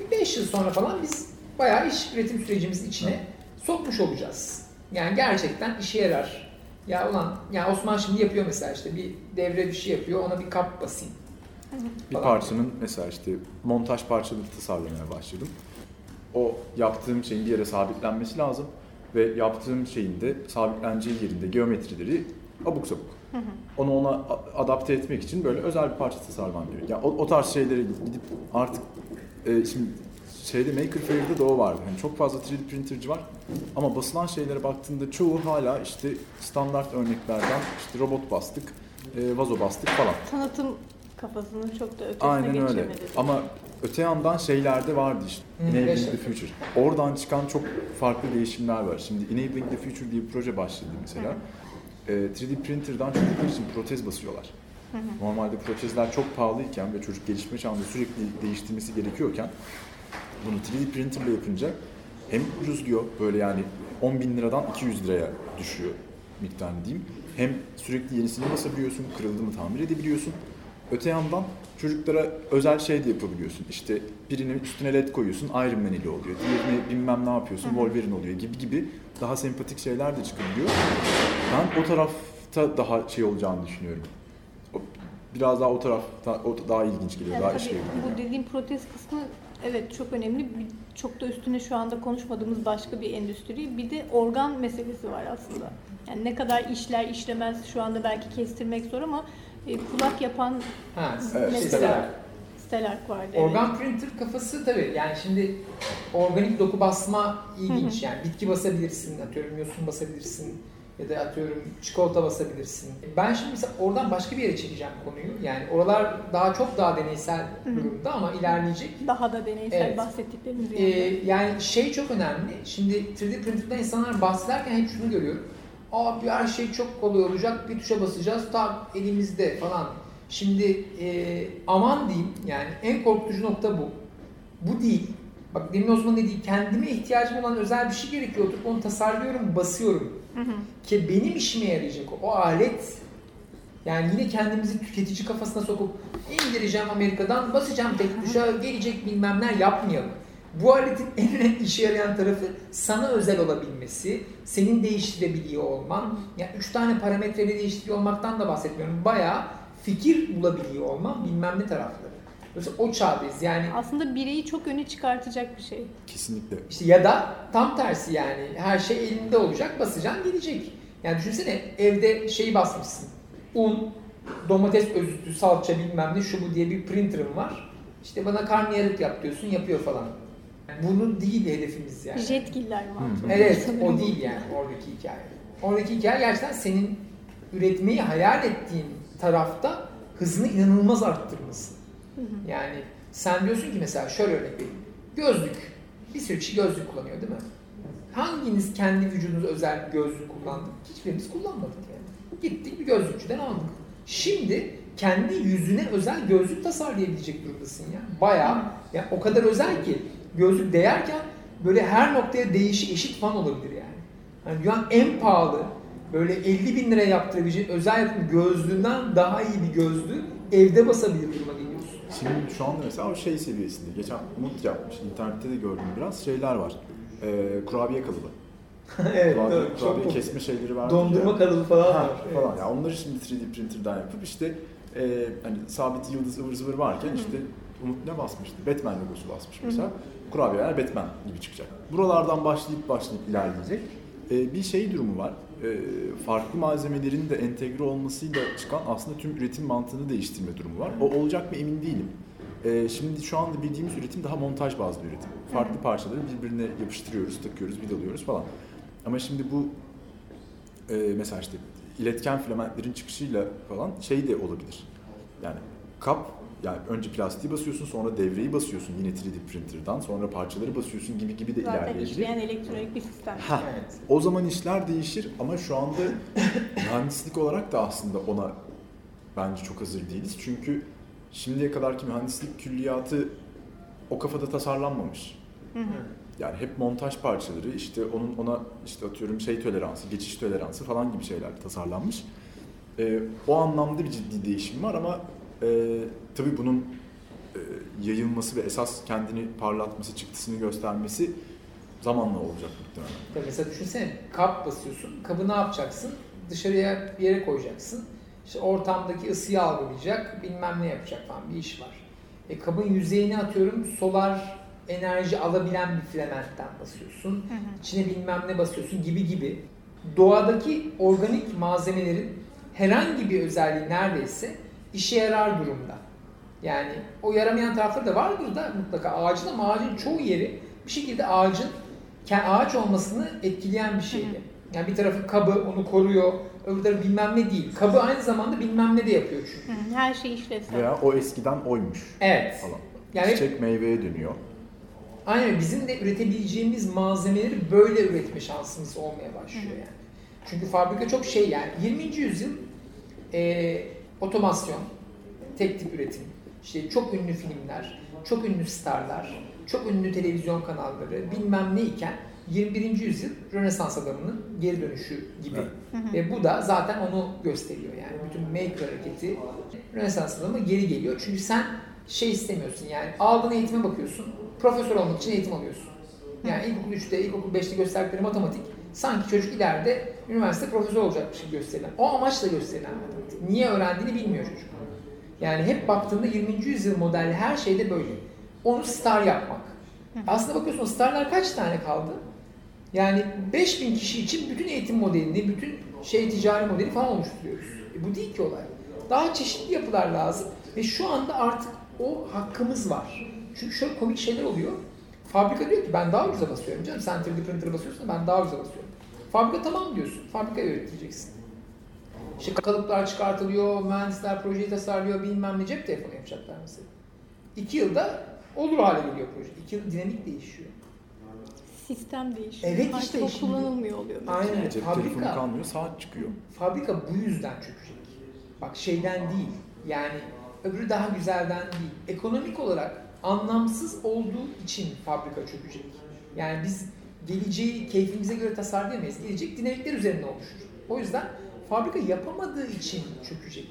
B: Bir 5 yıl sonra falan biz bayağı iş üretim sürecimizin içine sokmuş olacağız. Yani gerçekten işe yarar. Ya ulan ya Osman şimdi yapıyor mesela işte bir devre bir şey yapıyor ona bir kap basayım.
A: Bir parçanın mesela işte montaj parçaları tasarlamaya başladım. O yaptığım şeyin bir yere sabitlenmesi lazım ve yaptığım şeyin de sabitleneceği yerinde geometrileri abuk sabuk. Onu ona adapte etmek için böyle özel bir parça tasarlamam gerekiyor. Yani o, o tarz şeylere gidip gidip artık e, şimdi şeyde Maker Faire'de de o vardı. Hani çok fazla 3D printerci var ama basılan şeylere baktığında çoğu hala işte standart örneklerden işte robot bastık, e, vazo bastık falan.
C: Tanıtım kafasının çok da ötesine
A: Aynen öyle. Ama öte yandan şeylerde vardı işte.
B: Hı,
A: Enabling the Future. Oradan çıkan çok farklı değişimler var. Şimdi Enabling the Future diye bir proje başladı mesela. Ee, 3D printer'dan çocuklar için protez basıyorlar. Normalde protezler çok pahalıyken ve çocuk gelişme çağında sürekli değiştirmesi gerekiyorken bunu 3D printerle yapınca hem ucuzluyor böyle yani 10 bin liradan 200 liraya düşüyor miktarını diyeyim. Hem sürekli yenisini basabiliyorsun, kırıldı mı tamir edebiliyorsun. Öte yandan çocuklara özel şey de yapabiliyorsun. İşte birinin üstüne led koyuyorsun Iron Man ile oluyor. Diğerine bilmem ne yapıyorsun Wolverine oluyor gibi gibi daha sempatik şeyler de çıkabiliyor. Ben o tarafta daha şey olacağını düşünüyorum. Biraz daha o tarafta o daha ilginç geliyor,
C: Yani
A: daha işlevli geliyor.
C: bu dediğim protez kısmı evet çok önemli. Çok da üstüne şu anda konuşmadığımız başka bir endüstri. Bir de organ meselesi var aslında. Yani ne kadar işler işlemez şu anda belki kestirmek zor ama e, kulak yapan
B: Ha,
A: Evet,
C: mesela. Stellark vardı. evet.
B: Organ printer kafası tabii yani şimdi organik doku basma ilginç yani bitki basabilirsin atıyorum yosun basabilirsin ya da atıyorum çikolata basabilirsin. Ben şimdi mesela oradan başka bir yere çekeceğim konuyu. Yani oralar daha çok daha deneysel durumda ama ilerleyecek.
C: Daha da deneysel
B: Evet.
C: bahsettiklerimiz
B: Ee,
C: yani.
B: yani şey çok önemli. Şimdi 3D printer'da insanlar bahsederken hep şunu görüyorum. Abi her şey çok kolay olacak. Bir tuşa basacağız. Tak elimizde falan. Şimdi e, aman diyeyim yani en korkutucu nokta bu. Bu değil. Bak demin Osman dediği kendime ihtiyacım olan özel bir şey gerekiyor. Oturup onu tasarlıyorum, basıyorum. Ki benim işime yarayacak o. O alet yani yine kendimizi tüketici kafasına sokup indireceğim Amerika'dan, basacağım tek tuşa, gelecek bilmem ne yapmayalım. Bu aletin *laughs* en işe yarayan tarafı sana özel olabilmesi, senin değiştirebiliyor olman. Yani üç tane parametreyle değiştiriyor olmaktan da bahsetmiyorum. Bayağı fikir bulabiliyor olman bilmem ne tarafları. Mesela o çağdayız yani
C: Aslında bireyi çok öne çıkartacak bir şey.
A: Kesinlikle.
B: işte ya da tam tersi yani her şey elinde olacak basacaksın gelecek. Yani düşünsene evde şeyi basmışsın. Un, domates özütü, salça bilmem ne şu bu diye bir printer'ım var. İşte bana karnıyarık yap diyorsun yapıyor falan. Yani bunu değil hedefimiz yani.
C: Jetgiller var.
B: Evet o değil yani oradaki hikaye. Oradaki hikaye gerçekten senin üretmeyi hayal ettiğin tarafta hızını inanılmaz arttırması. Yani sen diyorsun ki mesela şöyle örnek vereyim. Gözlük. Bir sürü kişi gözlük kullanıyor değil mi? Hanginiz kendi vücudunuza özel bir gözlük kullandı? Hiçbirimiz kullanmadık yani. Gittik bir gözlükçüden aldık. Şimdi kendi yüzüne özel gözlük tasarlayabilecek durumdasın ya. Bayağı ya o kadar özel ki gözlük değerken böyle her noktaya değişik eşit fan olabilir yani. yani dünyanın en pahalı böyle 50 bin liraya yaptırabileceğin özel yapım gözlüğünden daha iyi bir gözlüğü evde basabilir duruma.
A: Şimdi şu anda mesela o şey seviyesinde. Geçen Umut yapmış. internette de gördüm biraz şeyler var. Ee, kurabiye kalıbı. *laughs*
B: evet,
A: kurabiye,
B: evet, çok
A: kurabiye
B: popüler.
A: kesme şeyleri var.
B: Dondurma kalıbı falan
A: Ha,
B: var.
A: falan. Yani onları şimdi 3D printer'dan yapıp işte e, hani sabit yıldız ıvır zıvır varken işte Umut ne basmıştı? Batman logosu basmış mesela. Kurabiyeler Batman gibi çıkacak. Buralardan başlayıp başlayıp ilerleyecek. E, bir şey durumu var. E, farklı malzemelerin de entegre olmasıyla çıkan aslında tüm üretim mantığını değiştirme durumu var. O olacak mı emin değilim. E, şimdi şu anda bildiğimiz üretim daha montaj bazlı üretim. Farklı parçaları birbirine yapıştırıyoruz, takıyoruz, vidalıyoruz falan. Ama şimdi bu e, mesela işte iletken filamentlerin çıkışıyla falan şey de olabilir. Yani kap yani önce plastiği basıyorsun sonra devreyi basıyorsun yine 3D printer'dan sonra parçaları basıyorsun gibi gibi de
C: Zaten
A: ilerleyebilir.
C: işleyen elektronik bir sistem.
A: Ha,
B: Evet.
A: o zaman işler değişir ama şu anda mühendislik olarak da aslında ona bence çok hazır değiliz. Çünkü şimdiye kadarki mühendislik külliyatı o kafada tasarlanmamış.
C: Hı hı.
A: Yani hep montaj parçaları işte onun ona işte atıyorum şey toleransı, geçiş toleransı falan gibi şeyler tasarlanmış. Ee, o anlamda bir ciddi değişim var ama e, tabii bunun e, yayılması ve esas kendini parlatması, çıktısını göstermesi zamanla olacak muhtemelen.
B: Ya mesela düşünsene kap basıyorsun. Kabı ne yapacaksın? Dışarıya bir yere koyacaksın. İşte ortamdaki ısıyı algılayacak, bilmem ne yapacak falan bir iş var. E kabın yüzeyine atıyorum solar enerji alabilen bir filamentten basıyorsun.
C: Hı hı.
B: İçine bilmem ne basıyorsun gibi gibi. Doğadaki organik malzemelerin herhangi bir özelliği neredeyse işe yarar durumda. Yani o yaramayan tarafları da vardır da mutlaka ağacın ama ağacın çoğu yeri bir şekilde ağacın ağaç olmasını etkileyen bir şeydi. Yani bir tarafı kabı onu koruyor, öbür tarafı bilmem ne değil. Kabı aynı zamanda bilmem ne de yapıyor çünkü.
C: Her şey işlevsel.
A: Veya o eskiden oymuş
B: Evet.
A: falan.
B: Yani
A: Çiçek meyveye dönüyor.
B: Aynen bizim de üretebileceğimiz malzemeleri böyle üretme şansımız olmaya başlıyor yani. Çünkü fabrika çok şey yani 20. yüzyıl e, otomasyon, tek tip üretim, işte çok ünlü filmler, çok ünlü starlar, çok ünlü televizyon kanalları bilmem ne iken 21. yüzyıl Rönesans adamının geri dönüşü gibi.
A: Evet.
B: Ve bu da zaten onu gösteriyor yani. Bütün maker hareketi Rönesans adamı geri geliyor. Çünkü sen şey istemiyorsun yani aldığın eğitime bakıyorsun. Profesör olmak için eğitim alıyorsun. Yani ilkokul 3'te, ilkokul 5'te gösterdikleri matematik sanki çocuk ileride üniversite profesör olacakmış gibi gösterilen. O amaçla gösterilen matematik. Niye öğrendiğini bilmiyor çocuk. Yani hep baktığında 20. yüzyıl modeli her şeyde böyle. Onu star yapmak. Aslında bakıyorsun starlar kaç tane kaldı? Yani 5000 kişi için bütün eğitim modelini, bütün şey ticari modeli falan oluşturuyoruz. E bu değil ki olay. Daha çeşitli yapılar lazım ve şu anda artık o hakkımız var. Çünkü şöyle komik şeyler oluyor. Fabrika diyor ki ben daha ucuza basıyorum canım. Sen 3D printer'ı basıyorsun ben daha ucuza basıyorum. Fabrika tamam diyorsun. Fabrika üreteceksin. İşte kalıplar çıkartılıyor, mühendisler projeyi tasarlıyor, bilmem ne cep telefonu yapacaklar mesela. İki yılda olur hale geliyor proje. İki yıl dinamik değişiyor.
C: Sistem değişiyor.
B: Evet
C: Artık
B: işte
C: o
B: şimdi-
C: kullanılmıyor oluyor. mesela.
B: Aynen.
A: Cep
B: Fabrika-
A: telefonu kalmıyor, saat çıkıyor.
B: Fabrika bu yüzden çökecek. Bak şeyden değil. Yani öbürü daha güzelden değil. Ekonomik olarak anlamsız olduğu için fabrika çökecek. Yani biz geleceği keyfimize göre tasarlayamayız. Gelecek dinamikler üzerine oluşur. O yüzden fabrika yapamadığı için çökecek.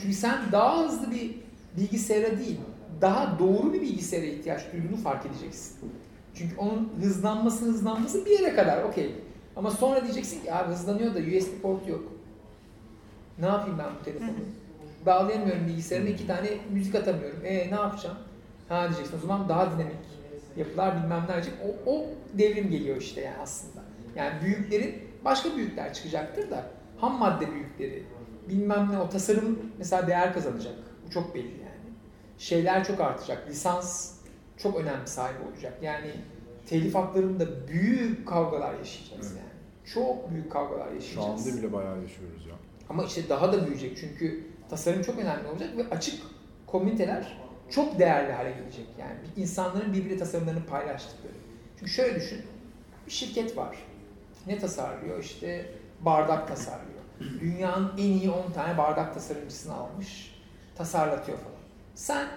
B: Çünkü sen daha hızlı bir bilgisayara değil, daha doğru bir bilgisayara ihtiyaç duyduğunu fark edeceksin. Çünkü onun hızlanması hızlanması bir yere kadar okey. Ama sonra diyeceksin ki abi hızlanıyor da USB port yok. Ne yapayım ben bu telefonu? Bağlayamıyorum bilgisayarıma iki tane müzik atamıyorum. E ne yapacağım? Ha diyeceksin o zaman daha dinamik yapılar bilmem ne diyecek. O, o devrim geliyor işte yani aslında. Yani büyüklerin başka büyükler çıkacaktır da ham madde büyükleri bilmem ne o tasarım mesela değer kazanacak. Bu çok belli yani. Şeyler çok artacak. Lisans çok önemli sahibi olacak. Yani telif haklarında büyük kavgalar yaşayacağız
A: Evet.
B: yani. Çok büyük kavgalar
A: Şu
B: yaşayacağız.
A: anda bile bayağı yaşıyoruz ya.
B: Ama işte daha da büyüyecek çünkü tasarım çok önemli olacak ve açık komüniteler çok değerli hale gelecek. Yani insanların birbiri tasarımlarını paylaştıkları. Çünkü şöyle düşün, bir şirket var. Ne tasarlıyor? İşte bardak tasarlıyor. Dünyanın en iyi 10 tane bardak tasarımcısını almış, tasarlatıyor falan. Sen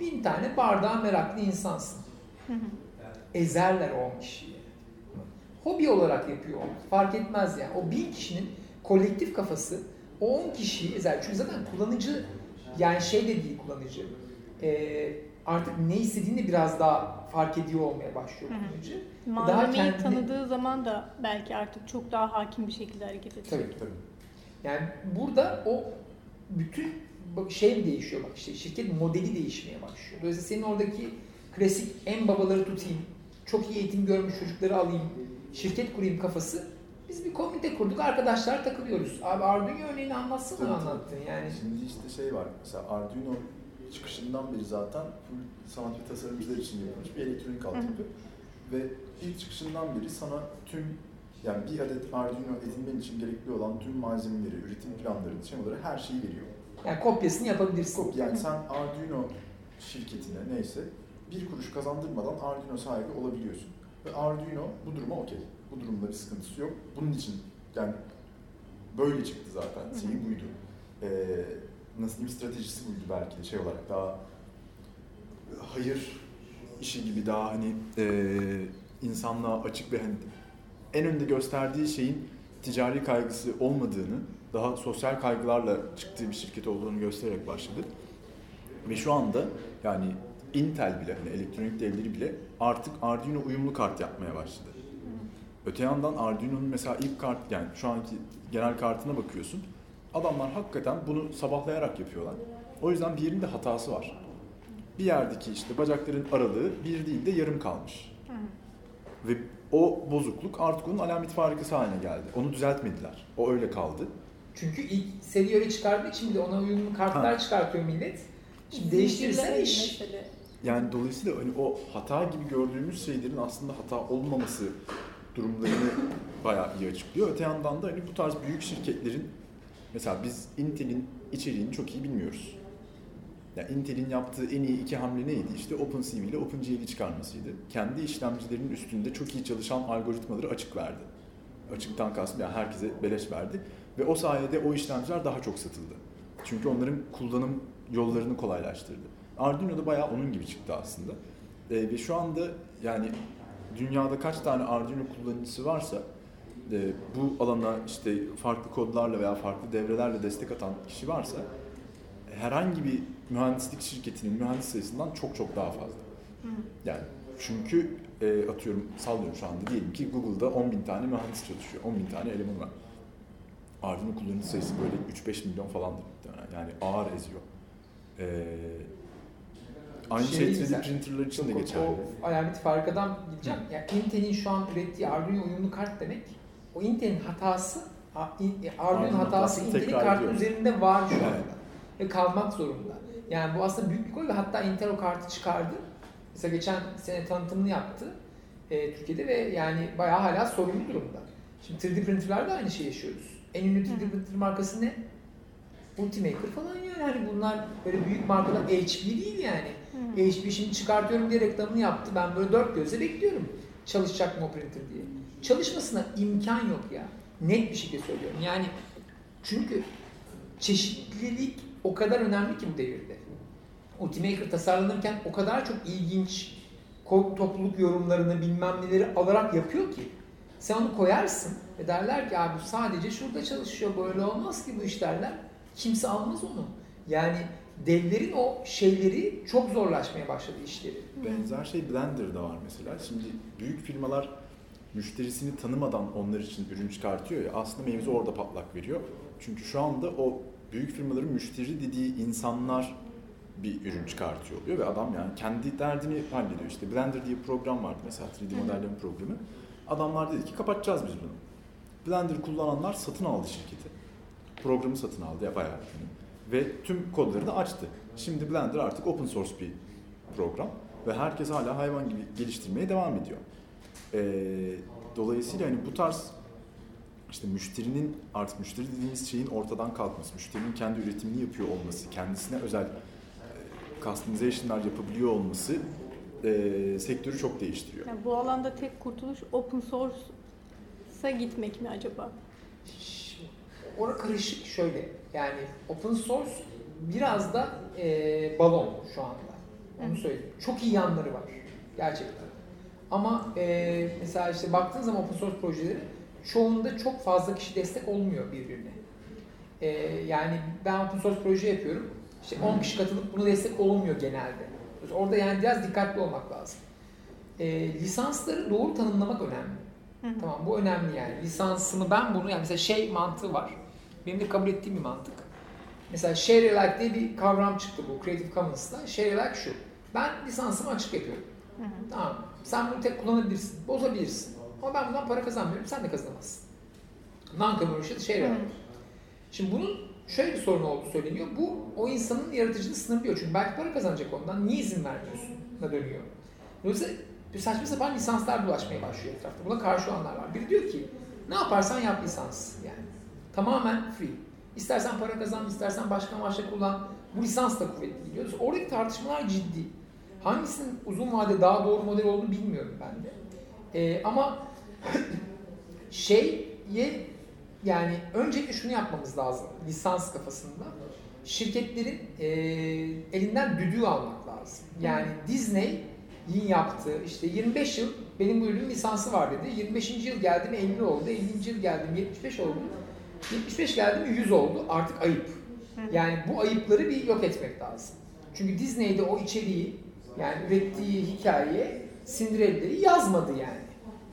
B: bin tane bardağa meraklı insansın. Ezerler o 10 kişiyi. Hobi olarak yapıyor onu. Fark etmez yani. O bin kişinin kolektif kafası o 10 kişiyi ezer. Çünkü zaten kullanıcı yani şey de değil kullanıcı. Ee, artık ne istediğini biraz daha fark ediyor olmaya başlıyor kullanıcı.
C: Malzemeyi
B: kendini-
C: tanıdığı zaman da belki artık çok daha hakim bir şekilde hareket edecek.
B: Tabii.
A: Tabii.
B: Yani burada o bütün bak şey değişiyor bak işte şirket modeli değişmeye başlıyor. Dolayısıyla senin oradaki klasik en babaları tutayım, çok iyi eğitim görmüş çocukları alayım, şirket kurayım kafası. Biz bir komite kurduk, arkadaşlar takılıyoruz. Abi Arduino örneğini anlatsana
A: tabii.
B: anlattın yani.
A: Şimdi işte şey var, mesela Arduino çıkışından beri zaten full sanat ve tasarımcılar için yapılmış bir elektronik altyapı. Ve ilk çıkışından beri sana tüm, yani bir adet Arduino edinmen için gerekli olan tüm malzemeleri, üretim planları, şemaları her şeyi veriyor.
B: Yani kopyasını yapabilirsin.
A: Yani sen Arduino şirketine neyse bir kuruş kazandırmadan Arduino sahibi olabiliyorsun. Ve Arduino bu duruma okey. Bu durumda bir sıkıntısı yok. Bunun için yani böyle çıktı zaten. Şeyi buydu. Ee, nasıl diyeyim stratejisi buydu belki de şey olarak daha hayır işi gibi daha hani e, insanlığa açık ve hani en önde gösterdiği şeyin ticari kaygısı olmadığını, daha sosyal kaygılarla çıktığı bir şirket olduğunu göstererek başladı. Ve şu anda yani Intel bile, hani elektronik devleri bile artık Arduino uyumlu kart yapmaya başladı. Öte yandan Arduino'nun mesela ilk kart, yani şu anki genel kartına bakıyorsun. Adamlar hakikaten bunu sabahlayarak yapıyorlar. O yüzden bir yerinde hatası var. Bir yerdeki işte bacakların aralığı bir değil de yarım kalmış. Ve o bozukluk artık onun alamet farikası haline geldi. Onu düzeltmediler. O öyle kaldı.
B: Çünkü ilk seri öyle çıkardığı için bir de ona uyumlu kartlar
A: Ha.
B: çıkartıyor millet. Şimdi değiştirirsen iş.
C: Mesele.
A: Yani dolayısıyla hani o hata gibi gördüğümüz şeylerin aslında hata olmaması durumlarını bayağı iyi açıklıyor. Öte yandan da hani bu tarz büyük şirketlerin mesela biz Intel'in içeriğini çok iyi bilmiyoruz. Yani Intel'in yaptığı en iyi iki hamle neydi? İşte OpenCV ile OpenGL'i çıkarmasıydı. Kendi işlemcilerinin üstünde çok iyi çalışan algoritmaları açık verdi. Açıktan kastım yani herkese beleş verdi. Ve o sayede o işlemciler daha çok satıldı. Çünkü onların kullanım yollarını kolaylaştırdı. Arduino da bayağı onun gibi çıktı aslında. Ee, ve şu anda yani dünyada kaç tane Arduino kullanıcısı varsa e, bu alana işte farklı kodlarla veya farklı devrelerle destek atan kişi varsa herhangi bir mühendislik şirketinin mühendis sayısından çok çok daha fazla. Yani çünkü e, atıyorum sallıyorum şu anda diyelim ki Google'da 10 bin tane mühendis çalışıyor. 10 bin tane eleman var. Arduino kullanıcı sayısı böyle 3-5 milyon falandır. Yani ağır eziyor. Ee, aynı
B: Şey
A: şey,
B: değil
A: 3D
B: mesela,
A: printerlar için de geçerli.
B: O alamet farikadan gideceğim. Yani Intel'in şu an ürettiği Arduino uyumlu kart demek. O Intel'in hatası, e, Arduino'nun
A: Arduino
B: hatası Intel'in kartın üzerinde var şu anda.
A: Evet.
B: Ve kalmak zorunda. Yani bu aslında büyük bir gol ve hatta Intel o kartı çıkardı. Mesela geçen sene tanıtımını yaptı e, Türkiye'de ve yani bayağı hala sorunlu durumda. Şimdi 3D printerlarda aynı şeyi yaşıyoruz. En ünlü 3D printer markası ne? Ultimaker falan yani. Hani bunlar böyle büyük markalar HP değil yani. HP şimdi çıkartıyorum diye reklamını yaptı. Ben böyle dört gözle bekliyorum. Çalışacak mı o printer diye. Çalışmasına imkan yok ya. Net bir şekilde söylüyorum. Yani çünkü çeşitlilik o kadar önemli ki bu devirde. Ultimaker tasarlanırken o kadar çok ilginç topluluk yorumlarını bilmem neleri alarak yapıyor ki sen onu koyarsın ve derler ki abi sadece şurada çalışıyor böyle olmaz ki bu iş. Kimse almaz onu. Yani devlerin o şeyleri çok zorlaşmaya başladı işleri.
A: Benzer şey Blender'da var mesela. Şimdi büyük firmalar müşterisini tanımadan onlar için ürün çıkartıyor ya aslında mevzu orada patlak veriyor. Çünkü şu anda o büyük firmaların müşteri dediği insanlar bir ürün çıkartıyor oluyor ve adam yani kendi derdini hallediyor. İşte Blender diye bir program vardı mesela 3D modelleme programı. Adamlar dedi ki kapatacağız biz bunu. Blender kullananlar satın aldı şirketi. Programı satın aldı ya bayağı. yani. Ve tüm kodları da açtı. Şimdi Blender artık open source bir program ve herkes hala hayvan gibi geliştirmeye devam ediyor. Ee, dolayısıyla hani bu tarz işte müşterinin artık müşteri dediğimiz şeyin ortadan kalkması, müşterinin kendi üretimini yapıyor olması, kendisine özel e, customization'lar yapabiliyor olması e, sektörü çok değiştiriyor.
C: Yani bu alanda tek kurtuluş open source'a gitmek mi acaba?
B: Orada karışık şöyle yani open source biraz da e, balon şu anda. Onu söyleyeyim. Çok iyi yanları var gerçekten. Ama e, mesela işte baktığın zaman open source projeleri çoğunda çok fazla kişi destek olmuyor birbirine. E, yani ben open source proje yapıyorum. İşte 10 kişi katılıp buna destek olmuyor genelde. Orada yani biraz dikkatli olmak lazım. E, lisansları doğru tanımlamak önemli. Tamam bu önemli yani. Lisansımı ben bunu yani mesela şey mantığı var. Benim de kabul ettiğim bir mantık. Mesela share alike diye bir kavram çıktı bu Creative Commons'ta. Share alike şu. Ben lisansımı açık yapıyorum.
C: Hı hı.
B: Tamam. Sen bunu tek kullanabilirsin, bozabilirsin. Ama ben bundan para kazanmıyorum, sen de kazanamazsın. Non-commercial share alike. Şimdi bunun şöyle bir sorun olduğu söyleniyor. Bu o insanın yaratıcılığını sınırlıyor. Çünkü belki para kazanacak ondan. Niye izin vermiyorsun? Da dönüyor. Dolayısıyla bir saçma sapan lisanslar dolaşmaya başlıyor etrafta. Buna karşı olanlar var. Biri diyor ki ne yaparsan yap lisans yani. Tamamen free. İstersen para kazan, istersen başka amaçla kullan. Bu lisans da kuvvetli gidiyoruz. Oradaki tartışmalar ciddi. Hangisinin uzun vade daha doğru model olduğunu bilmiyorum ben de. Ee, ama *clears throat* şeye yani öncelikle şunu yapmamız lazım lisans kafasında. Şirketlerin e, elinden düdüğü almak lazım. Yani Disney'in yaptığı işte 25 yıl benim bu ürünün lisansı var dedi. 25. yıl geldi mi 50 oldu, 50. yıl geldi mi 75 oldu. 75 geldi mi 100 oldu. Artık ayıp. Yani bu ayıpları bir yok etmek lazım. Çünkü Disney'de o içeriği yani ürettiği hikayeye Cinderella'yı yazmadı yani.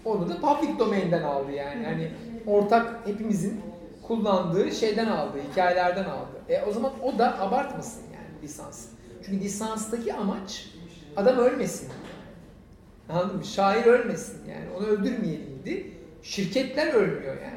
B: Onu da public domain'den aldı yani. Yani ortak hepimizin kullandığı şeyden aldı, hikayelerden aldı. E o zaman o da abartmasın yani lisans. Çünkü lisanstaki amaç adam ölmesin. Anladın mı? Şair ölmesin yani. Onu öldürmeyelimdi. Şirketler ölmüyor yani.